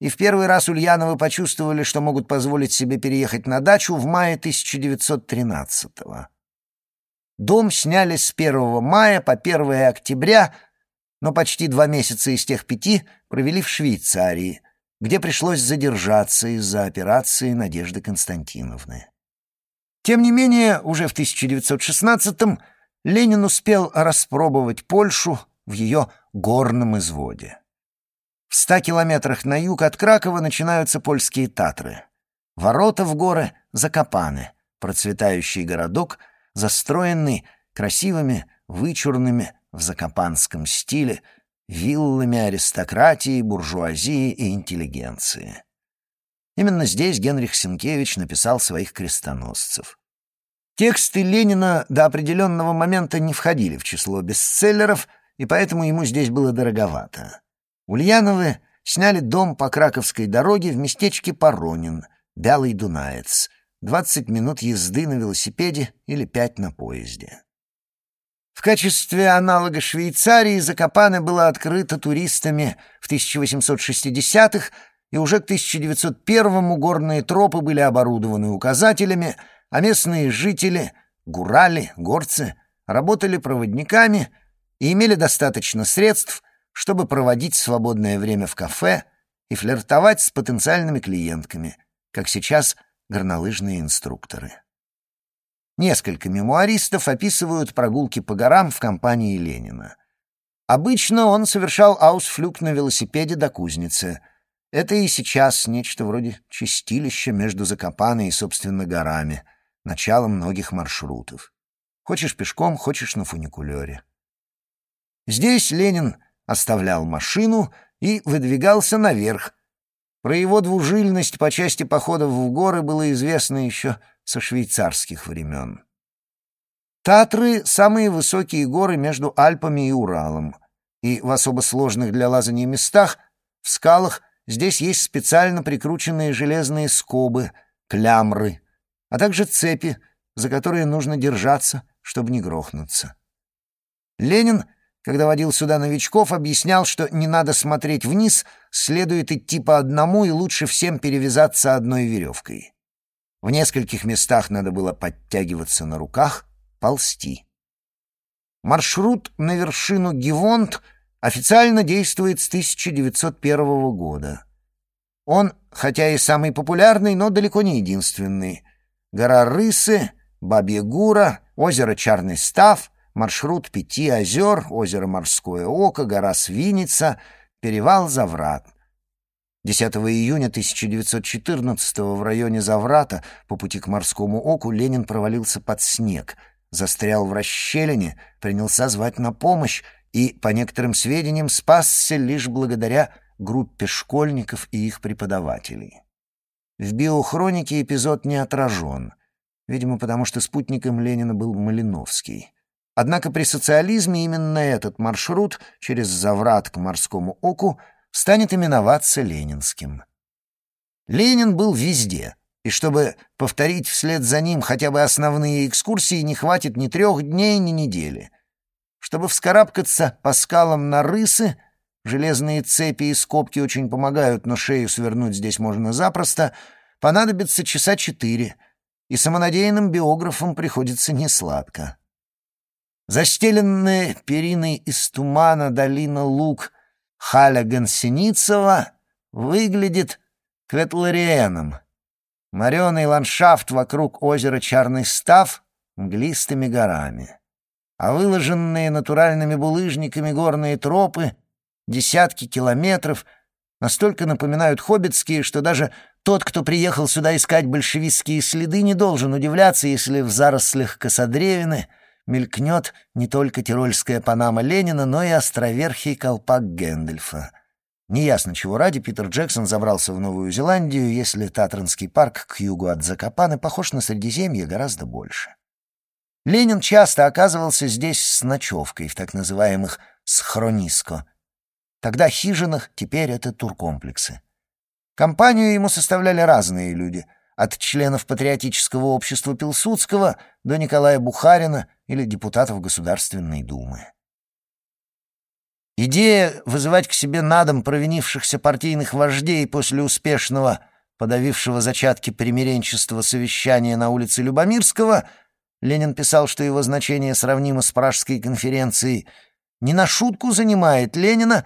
и в первый раз Ульяновы почувствовали, что могут позволить себе переехать на дачу в мае 1913-го. Дом сняли с 1 мая по 1 октября, но почти два месяца из тех пяти провели в Швейцарии, где пришлось задержаться из-за операции Надежды Константиновны. Тем не менее, уже в 1916-м Ленин успел распробовать Польшу в ее горном изводе. В ста километрах на юг от Кракова начинаются польские Татры. Ворота в горы — Закопаны, процветающий городок, застроенный красивыми, вычурными в закопанском стиле виллами аристократии, буржуазии и интеллигенции. Именно здесь Генрих Сенкевич написал своих крестоносцев. Тексты Ленина до определенного момента не входили в число бестселлеров, и поэтому ему здесь было дороговато. Ульяновы сняли дом по Краковской дороге в местечке Поронин, Бялый Дунаец, двадцать минут езды на велосипеде или пять на поезде. В качестве аналога Швейцарии Закопане было открыто туристами в 1860-х, и уже к 1901-му горные тропы были оборудованы указателями, а местные жители, гурали, горцы, работали проводниками и имели достаточно средств — чтобы проводить свободное время в кафе и флиртовать с потенциальными клиентками, как сейчас горнолыжные инструкторы. Несколько мемуаристов описывают прогулки по горам в компании Ленина. Обычно он совершал аусфлюк на велосипеде до кузницы. Это и сейчас нечто вроде чистилища между Закопаной и, собственно, горами, началом многих маршрутов. Хочешь пешком, хочешь на фуникулере. Здесь Ленин оставлял машину и выдвигался наверх. Про его двужильность по части походов в горы было известно еще со швейцарских времен. Татры — самые высокие горы между Альпами и Уралом, и в особо сложных для лазания местах, в скалах, здесь есть специально прикрученные железные скобы, клямры, а также цепи, за которые нужно держаться, чтобы не грохнуться. Ленин когда водил сюда новичков, объяснял, что не надо смотреть вниз, следует идти по одному и лучше всем перевязаться одной веревкой. В нескольких местах надо было подтягиваться на руках, ползти. Маршрут на вершину Гивонт официально действует с 1901 года. Он, хотя и самый популярный, но далеко не единственный. Гора Рысы, Бабья Гура, озеро Чарный Став, маршрут Пяти озер, озеро Морское Око, гора Свиница, перевал Заврат. 10 июня 1914 в районе Заврата по пути к Морскому Оку Ленин провалился под снег, застрял в расщелине, принялся звать на помощь и, по некоторым сведениям, спасся лишь благодаря группе школьников и их преподавателей. В биохронике эпизод не отражен, видимо, потому что спутником Ленина был Малиновский. Однако при социализме именно этот маршрут через Заврат к Морскому Оку станет именоваться Ленинским. Ленин был везде, и чтобы повторить вслед за ним хотя бы основные экскурсии, не хватит ни трех дней, ни недели. Чтобы вскарабкаться по скалам на рысы, железные цепи и скобки очень помогают, но шею свернуть здесь можно запросто, понадобится часа четыре, и самонадеянным биографам приходится несладко. Застеленная периной из тумана долина луг Халя Гансеницева выглядит Кветлариеном. Мореный ландшафт вокруг озера Чарный Став мглистыми горами. А выложенные натуральными булыжниками горные тропы десятки километров настолько напоминают хоббитские, что даже тот, кто приехал сюда искать большевистские следы, не должен удивляться, если в зарослях косодревины — мелькнет не только тирольская панама Ленина, но и островерхий колпак Гэндальфа. Неясно, чего ради Питер Джексон забрался в Новую Зеландию, если Татранский парк к югу от Закопаны похож на Средиземье гораздо больше. Ленин часто оказывался здесь с ночевкой в так называемых «схрониско». Тогда хижинах, теперь это туркомплексы. Компанию ему составляли разные люди — от членов патриотического общества Пилсудского до Николая Бухарина или депутатов Государственной Думы. Идея вызывать к себе на дом провинившихся партийных вождей после успешного, подавившего зачатки примиренчества совещания на улице Любомирского, Ленин писал, что его значение сравнимо с Пражской конференцией, не на шутку занимает Ленина,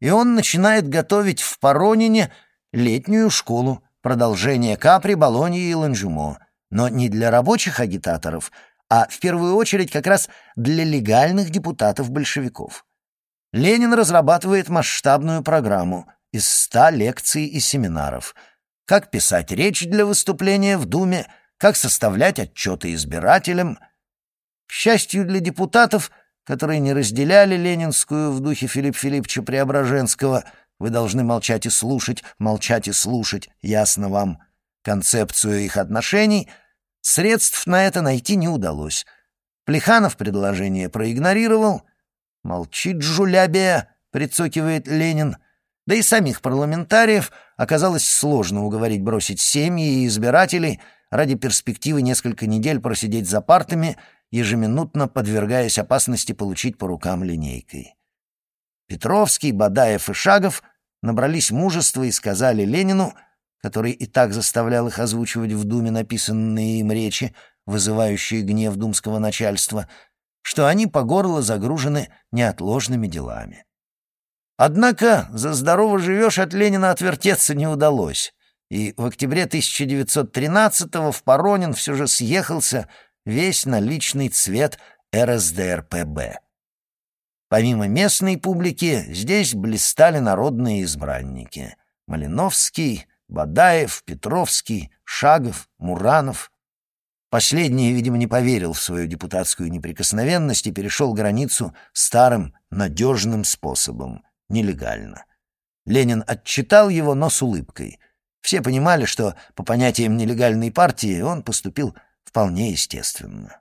и он начинает готовить в Поронине летнюю школу продолжение Капри, Болоньи и Ланжумо, но не для рабочих агитаторов, а в первую очередь как раз для легальных депутатов-большевиков. Ленин разрабатывает масштабную программу из ста лекций и семинаров. Как писать речь для выступления в Думе, как составлять отчеты избирателям. К счастью для депутатов, которые не разделяли ленинскую в духе Филиппа Филипповича Преображенского – вы должны молчать и слушать, молчать и слушать, ясно вам. Концепцию их отношений средств на это найти не удалось. Плеханов предложение проигнорировал. «Молчит жулябия», — прицокивает Ленин. Да и самих парламентариев оказалось сложно уговорить бросить семьи и избирателей ради перспективы несколько недель просидеть за партами, ежеминутно подвергаясь опасности получить по рукам линейкой. Петровский, Бадаев и Шагов набрались мужества и сказали Ленину, который и так заставлял их озвучивать в Думе написанные им речи, вызывающие гнев думского начальства, что они по горло загружены неотложными делами. Однако за здорово живешь от Ленина отвертеться не удалось, и в октябре 1913-го в Поронин все же съехался весь наличный цвет РСДРПБ. Помимо местной публики, здесь блистали народные избранники. Малиновский, Бадаев, Петровский, Шагов, Муранов. Последний, видимо, не поверил в свою депутатскую неприкосновенность и перешел границу старым, надежным способом, нелегально. Ленин отчитал его, но с улыбкой. Все понимали, что по понятиям нелегальной партии он поступил вполне естественно.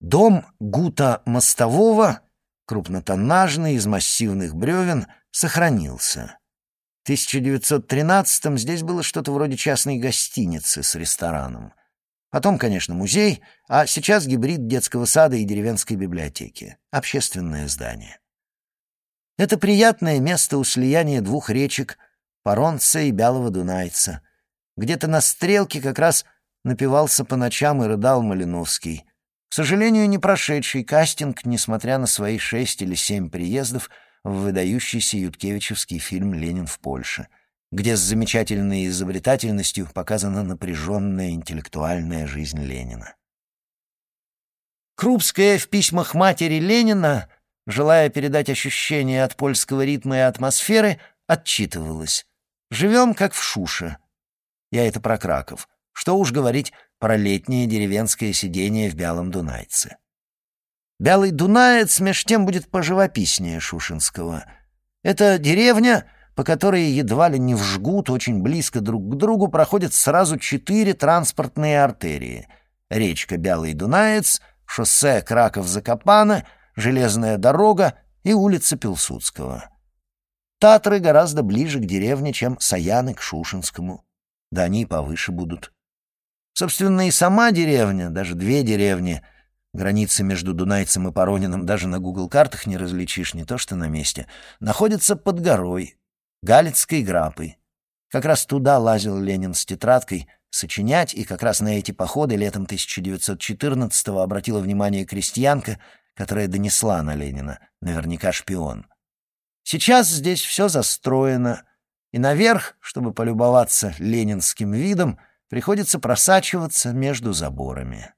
Дом Гута Мостового крупнотоннажный, из массивных бревен, сохранился. В 1913-м здесь было что-то вроде частной гостиницы с рестораном. Потом, конечно, музей, а сейчас гибрид детского сада и деревенской библиотеки. Общественное здание. Это приятное место у слияния двух речек Паронца и Белого Дунайца. Где-то на стрелке как раз напивался по ночам и рыдал Малиновский. К сожалению, не прошедший кастинг, несмотря на свои шесть или семь приездов в выдающийся юткевичевский фильм «Ленин в Польше», где с замечательной изобретательностью показана напряженная интеллектуальная жизнь Ленина. Крупская в письмах матери Ленина, желая передать ощущение от польского ритма и атмосферы, отчитывалась. «Живем, как в Шуше». Я это про Краков. Что уж говорить про летнее деревенское сидение в Бялом Дунайце. Бялый Дунаец меж тем будет поживописнее Шушинского. Это деревня, по которой едва ли не вжгут очень близко друг к другу, проходят сразу четыре транспортные артерии. Речка Бялый Дунаец, шоссе Краков-Закопана, железная дорога и улица Пилсудского. Татры гораздо ближе к деревне, чем Саяны к Шушинскому. Да они повыше будут. Собственно, и сама деревня, даже две деревни, границы между Дунайцем и Порониным даже на Гугл-картах не различишь, не то что на месте, находятся под горой, Галицкой грапой. Как раз туда лазил Ленин с тетрадкой сочинять, и как раз на эти походы летом 1914-го обратила внимание крестьянка, которая донесла на Ленина, наверняка шпион. Сейчас здесь все застроено, и наверх, чтобы полюбоваться ленинским видом, приходится просачиваться между заборами.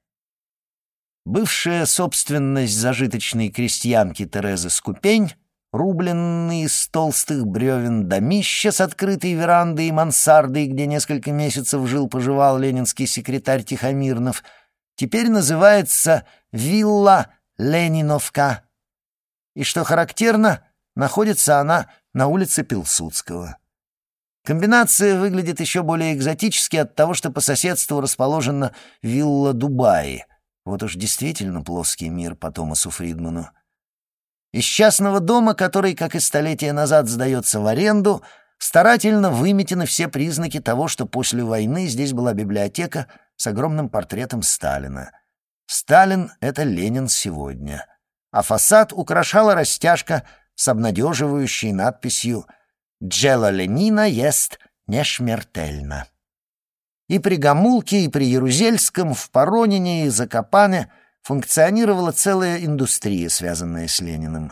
Бывшая собственность зажиточной крестьянки Терезы Скупень, рубленный из толстых бревен домища с открытой верандой и мансардой, где несколько месяцев жил-поживал ленинский секретарь Тихомирнов, теперь называется «Вилла Лениновка». И, что характерно, находится она на улице Пилсудского. Комбинация выглядит еще более экзотически от того, что по соседству расположена вилла Дубаи. Вот уж действительно плоский мир по Томасу Фридману. Из частного дома, который, как и столетия назад, сдается в аренду, старательно выметены все признаки того, что после войны здесь была библиотека с огромным портретом Сталина. Сталин — это Ленин сегодня. А фасад украшала растяжка с обнадеживающей надписью Джела Ленина ест нешмертельно. И при Гамулке, и при Ярузельском, в Поронине и Закопане функционировала целая индустрия, связанная с Лениным.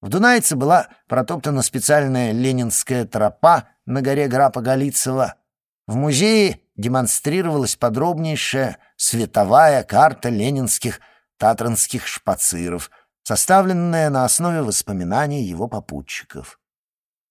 В Дунайце была протоптана специальная ленинская тропа на горе Грапа-Голицева. В музее демонстрировалась подробнейшая световая карта ленинских татранских шпациров, составленная на основе воспоминаний его попутчиков.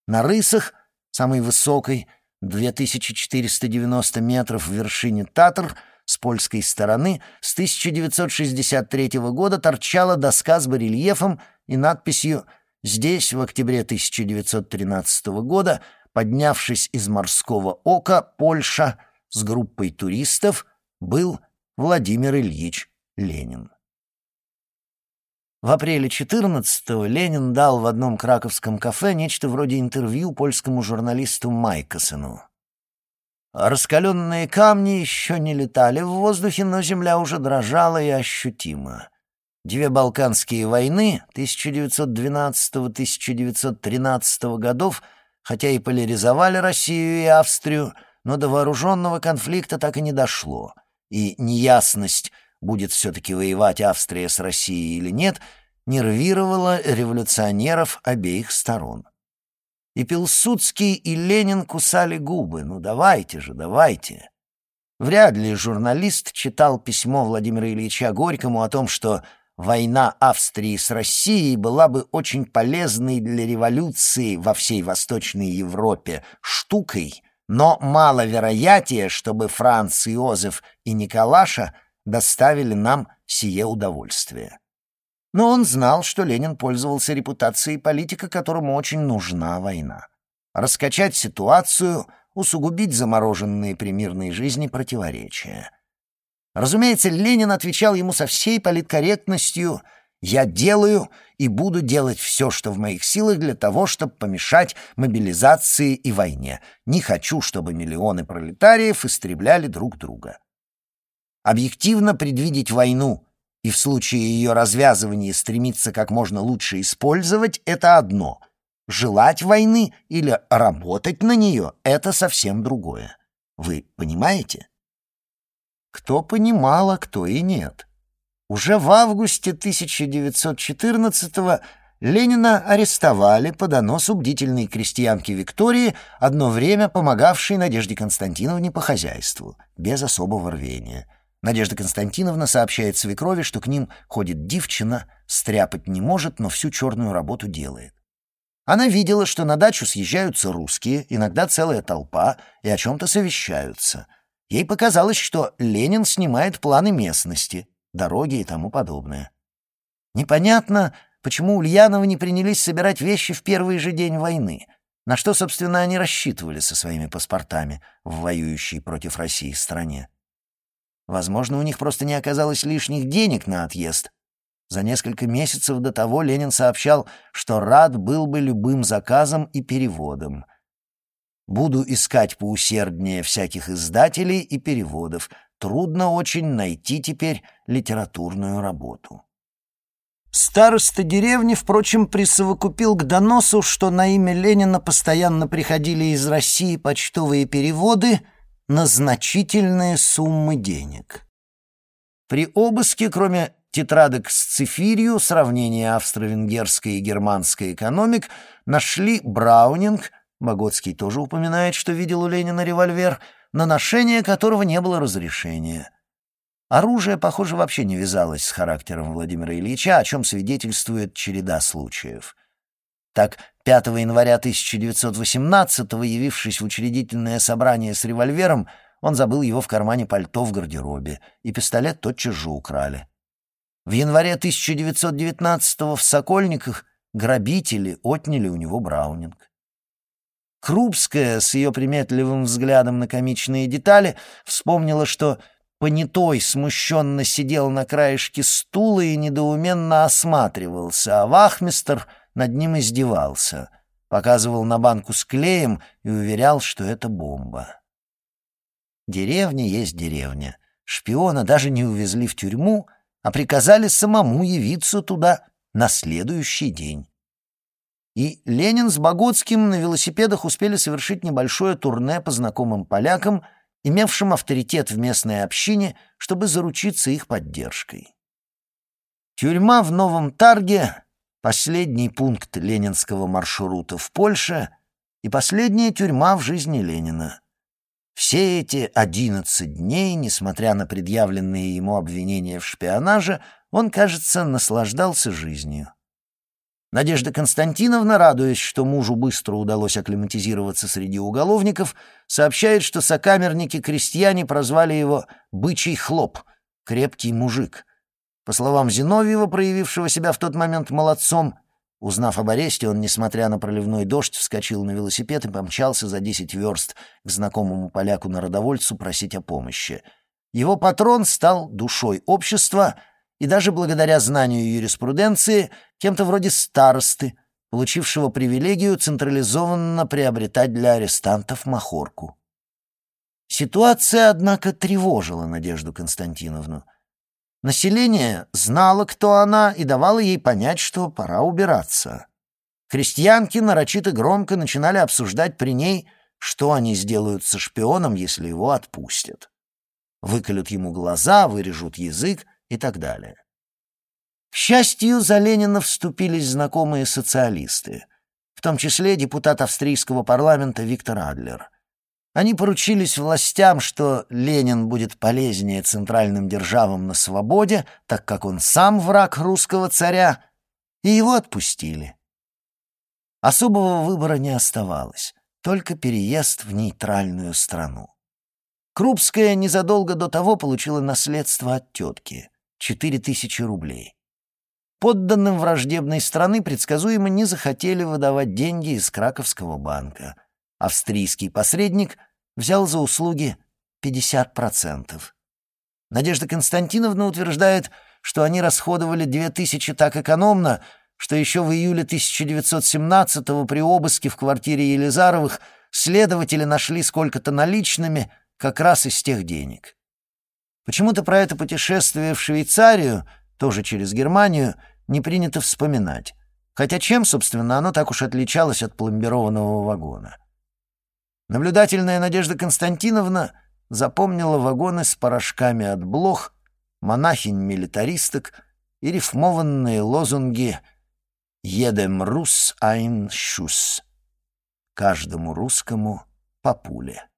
На рысах, самой высокой, 2490 метров в вершине Татр, с польской стороны, с 1963 года торчала доска с барельефом и надписью «Здесь, в октябре 1913 года, поднявшись из морского ока, Польша с группой туристов, был Владимир Ильич Ленин». В апреле 14-го Ленин дал в одном краковском кафе нечто вроде интервью польскому журналисту Майкосену. Раскаленные камни еще не летали в воздухе, но земля уже дрожала и ощутимо. Две Балканские войны 1912-1913 годов, хотя и поляризовали Россию и Австрию, но до вооруженного конфликта так и не дошло, и неясность будет все-таки воевать Австрия с Россией или нет, нервировала революционеров обеих сторон. И Пилсудский, и Ленин кусали губы. Ну давайте же, давайте. Вряд ли журналист читал письмо Владимира Ильича Горькому о том, что война Австрии с Россией была бы очень полезной для революции во всей Восточной Европе штукой, но маловероятнее, чтобы Франц Иозеф и Николаша доставили нам сие удовольствие. Но он знал, что Ленин пользовался репутацией политика, которому очень нужна война. Раскачать ситуацию, усугубить замороженные при мирной жизни противоречия. Разумеется, Ленин отвечал ему со всей политкорректностью «Я делаю и буду делать все, что в моих силах для того, чтобы помешать мобилизации и войне. Не хочу, чтобы миллионы пролетариев истребляли друг друга». Объективно предвидеть войну и в случае ее развязывания стремиться как можно лучше использовать — это одно. Желать войны или работать на нее — это совсем другое. Вы понимаете? Кто понимал, а кто и нет. Уже в августе 1914-го Ленина арестовали по доносу бдительной крестьянки Виктории, одно время помогавшей Надежде Константиновне по хозяйству, без особого рвения. Надежда Константиновна сообщает свекрови, что к ним ходит девчина, стряпать не может, но всю черную работу делает. Она видела, что на дачу съезжаются русские, иногда целая толпа, и о чем-то совещаются. Ей показалось, что Ленин снимает планы местности, дороги и тому подобное. Непонятно, почему Ульяновы не принялись собирать вещи в первый же день войны. На что, собственно, они рассчитывали со своими паспортами в воюющей против России стране? Возможно, у них просто не оказалось лишних денег на отъезд. За несколько месяцев до того Ленин сообщал, что рад был бы любым заказом и переводом. «Буду искать поусерднее всяких издателей и переводов. Трудно очень найти теперь литературную работу». Староста деревни, впрочем, присовокупил к доносу, что на имя Ленина постоянно приходили из России почтовые переводы на значительные суммы денег. При обыске, кроме тетрадок с цифирью, сравнения австро-венгерской и германской экономик, нашли Браунинг, Богоцкий тоже упоминает, что видел у Ленина револьвер, на ношение которого не было разрешения. Оружие, похоже, вообще не вязалось с характером Владимира Ильича, о чем свидетельствует череда случаев. Так, 5 января 1918-го, явившись в учредительное собрание с револьвером, он забыл его в кармане пальто в гардеробе, и пистолет тотчас же украли. В январе 1919-го в Сокольниках грабители отняли у него Браунинг. Крупская с ее приметливым взглядом на комичные детали вспомнила, что Понятой смущенно сидел на краешке стула и недоуменно осматривался, а вахмистр над ним издевался, показывал на банку с клеем и уверял, что это бомба. Деревня есть деревня. Шпиона даже не увезли в тюрьму, а приказали самому явиться туда на следующий день. И Ленин с Богоцким на велосипедах успели совершить небольшое турне по знакомым полякам — имевшим авторитет в местной общине, чтобы заручиться их поддержкой. Тюрьма в Новом Тарге — последний пункт ленинского маршрута в Польше и последняя тюрьма в жизни Ленина. Все эти одиннадцать дней, несмотря на предъявленные ему обвинения в шпионаже, он, кажется, наслаждался жизнью. Надежда Константиновна, радуясь, что мужу быстро удалось акклиматизироваться среди уголовников, сообщает, что сокамерники-крестьяне прозвали его «бычий хлоп», «крепкий мужик». По словам Зиновьева, проявившего себя в тот момент молодцом, узнав об аресте, он, несмотря на проливной дождь, вскочил на велосипед и помчался за десять верст к знакомому поляку-народовольцу просить о помощи. Его патрон стал душой общества — и даже благодаря знанию юриспруденции кем-то вроде старосты, получившего привилегию централизованно приобретать для арестантов махорку. Ситуация, однако, тревожила Надежду Константиновну. Население знало, кто она, и давало ей понять, что пора убираться. Крестьянки нарочито громко начинали обсуждать при ней, что они сделают со шпионом, если его отпустят. Выколют ему глаза, вырежут язык, и так далее. К счастью, за Ленина вступились знакомые социалисты, в том числе депутат австрийского парламента Виктор Адлер. Они поручились властям, что Ленин будет полезнее центральным державам на свободе, так как он сам враг русского царя, и его отпустили. Особого выбора не оставалось, только переезд в нейтральную страну. Крупская незадолго до того получила наследство от тетки четыре тысячи рублей. Подданным враждебной страны предсказуемо не захотели выдавать деньги из Краковского банка. Австрийский посредник взял за услуги 50%. Надежда Константиновна утверждает, что они расходовали две тысячи так экономно, что еще в июле 1917-го при обыске в квартире Елизаровых следователи нашли сколько-то наличными как раз из тех денег. Почему-то про это путешествие в Швейцарию, тоже через Германию, не принято вспоминать. Хотя чем, собственно, оно так уж отличалось от пломбированного вагона? Наблюдательная Надежда Константиновна запомнила вагоны с порошками от блох, монахинь-милитаристок и рифмованные лозунги «Едем рус айн шус» — каждому русскому по пуле.